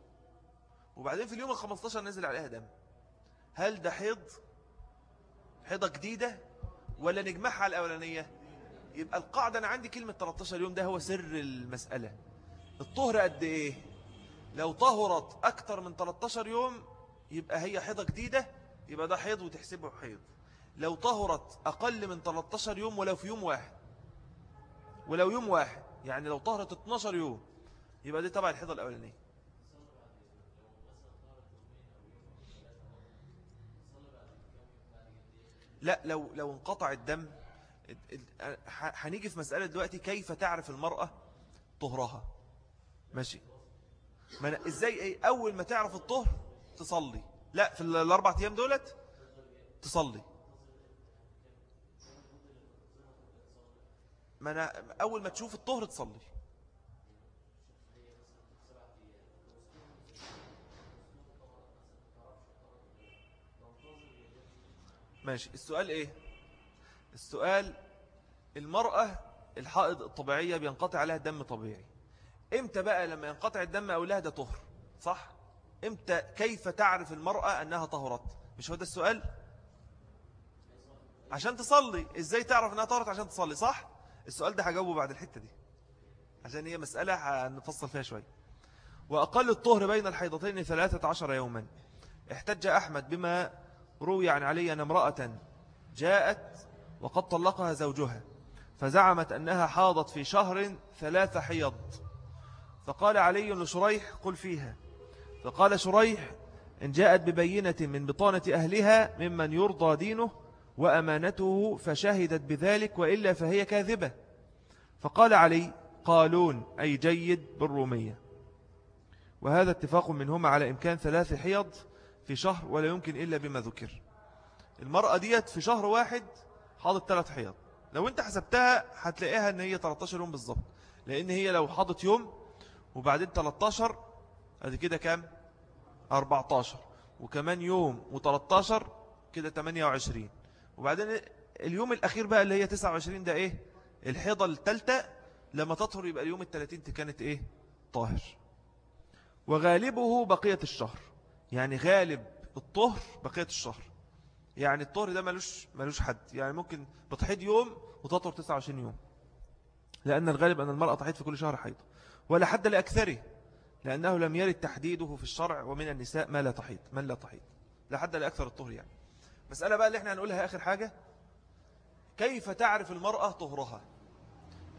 وبعدين في اليوم ال 15 نزل عليها دم. هل ده حيض؟ حيضة جديدة؟ ولا نجمعها على الأولانية؟ يبقى القاعدة أنا عندي كلمة 13 يوم ده هو سر المسألة. الطهر قد إيه؟ لو طهرت أكتر من 13 يوم يبقى هي حيضة جديدة يبقى ده حيض وتحسبه حيض. لو طهرت أقل من 13 يوم ولو في يوم واحد. ولو يوم واحد يعني لو طهرت 12 يوم يبقى دي تبع الحيضة الأولانية. لا لو لو انقطع الدم هنيجي في مسألة دلوقتي كيف تعرف المرأة طهرها؟ ماشي. ما إزاي إيه أول ما تعرف الطهر تصلي. لا في الأربع أيام دولت تصلي. ما أنا أول ما تشوف الطهر تصلي. ماشي. السؤال إيه؟ السؤال المرأة الحائض الطبيعية بينقطع عليها دم طبيعي. إمتى بقى لما ينقطع الدم أو لها ده طهر؟ صح؟ إمتى كيف تعرف المرأة أنها طهرت؟ مش هو ده السؤال؟ عشان تصلي. إزاي تعرف أنها طهرت؟ عشان تصلي صح؟ السؤال ده هجاوبه بعد الحتة دي عشان هي مسألة هنفصل فيها شوية. وأقل الطهر بين الحيضتين ثلاثة عشر يوما. احتج أحمد بما روي عن علي أن امرأة جاءت وقد طلقها زوجها فزعمت أنها حاضت في شهر ثلاث حيض. فقال علي لشريح قل فيها. فقال شريح إن جاءت ببينة من بطانة أهلها ممن يرضى دينه وأمانته فشهدت بذلك وإلا فهي كاذبة. فقال علي قالون أي جيد بالرومية. وهذا اتفاق منهما على إمكان ثلاث حيض في شهر ولا يمكن إلا بما ذكر. المرأة ديت في شهر واحد حاضت ثلاث حيض. لو انت حسبتها هتلاقيها إن هي 13 يوم بالظبط. لأن هي لو حاضت يوم وبعدين 13 أدي كده كام؟ 14 وكمان يوم و13 كده 28 وبعدين اليوم الأخير بقى اللي هي 29 ده إيه؟ الحيضة الثالثة لما تطهر يبقى اليوم الثلاثين كانت إيه؟ طاهر. وغالبه بقية الشهر. يعني غالب الطهر بقية الشهر. يعني الطهر ده ملوش, ملوش حد. يعني ممكن بتحيد يوم وتطهر 29 يوم. لأن الغالب أن المرأة تحيد في كل شهر حيض. ولا حد لأكثره لأنه لم يرد تحديده في الشرع ومن النساء ما لا تحيد من لا تحيد لا حد لأكثر الطهر يعني. مسألة بقى اللي إحنا هنقولها آخر حاجة. كيف تعرف المرأة طهرها؟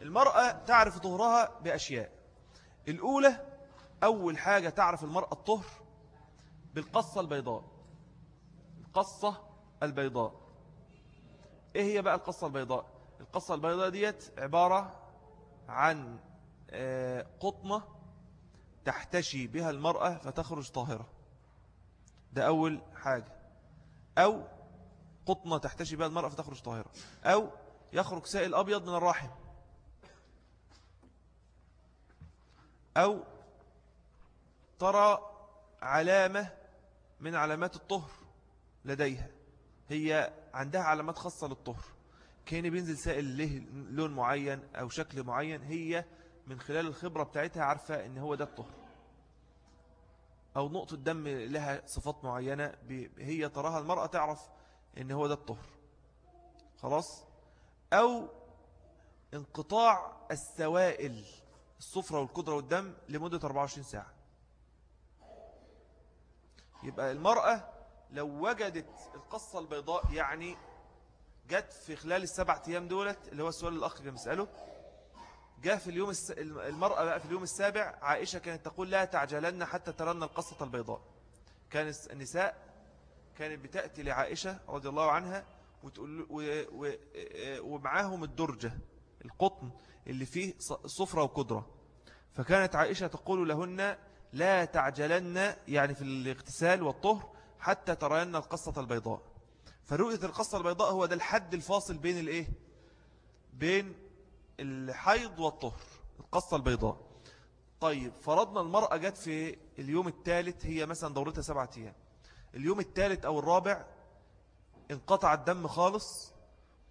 المرأة تعرف طهرها بأشياء. الأولى أول حاجة تعرف المرأة الطهر بالقصة البيضاء. القصة البيضاء. إيه هي بقى القصة البيضاء؟ القصة البيضاء ديت عبارة عن آه، قطنة تحتشي بها المرأة فتخرج طاهرة. ده أول حاجة. أو قطنة تحتشي بها المرأة فتخرج طاهرة. أو يخرج سائل أبيض من الرحم. أو ترى علامة من علامات الطهر لديها. هي عندها علامات خاصة للطهر. كأن بينزل سائل له لون معين أو شكل معين هي من خلال الخبرة بتاعتها عارفة إن هو ده الطهر. أو نقطة دم لها صفات معينة هي تراها المرأة تعرف إن هو ده الطهر. خلاص؟ أو انقطاع السوائل الصفرة والقدرة والدم لمدة 24 ساعة. يبقى المرأة لو وجدت القصة البيضاء يعني جت في خلال السبع أيام دولت اللي هو السؤال الأخ كان مسأله جاء في اليوم الس... المرأة بقى في اليوم السابع عائشة كانت تقول لا تعجلن حتى ترن القصة البيضاء. كان النساء كانت بتأتي لعائشة رضي الله عنها وتقول و... و... ومعاهم الدرجة القطن اللي فيه صفرة وقدرة. فكانت عائشة تقول لهن لا تعجلن يعني في الاغتسال والطهر حتى ترين القصة البيضاء. فرؤية القصة البيضاء هو ده الحد الفاصل بين الايه؟ بين الحيض والطهر القصة البيضاء. طيب فرضنا المرأة جت في اليوم الثالث هي مثلا دورتها سبعة أيام. اليوم الثالث أو الرابع انقطع الدم خالص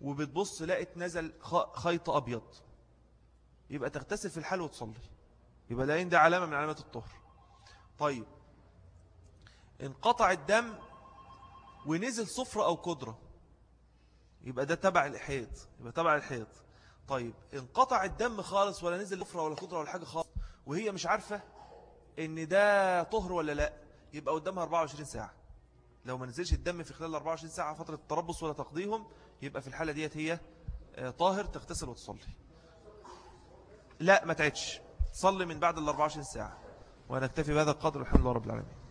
وبتبص لقت نزل خيط أبيض. يبقى تغتسل في الحال وتصلي. يبقى ده ده علامة من علامات الطهر. طيب. انقطع الدم ونزل صفرة أو قدرة. يبقى ده تبع الحيض يبقى تبع الحيض طيب انقطع الدم خالص ولا نزل صفرة ولا قدرة ولا حاجة خالص وهي مش عارفة إن ده طهر ولا لأ يبقى قدامها 24 ساعة. لو ما نزلش الدم في خلال 24 ساعة فترة التربص ولا تقضيهم يبقى في الحالة ديت هي آه، طاهر تغتسل وتصلي. لا ما تعدش. صلي من بعد ال 24 ساعة. ونكتفي بهذا القدر الحمد لله رب العالمين.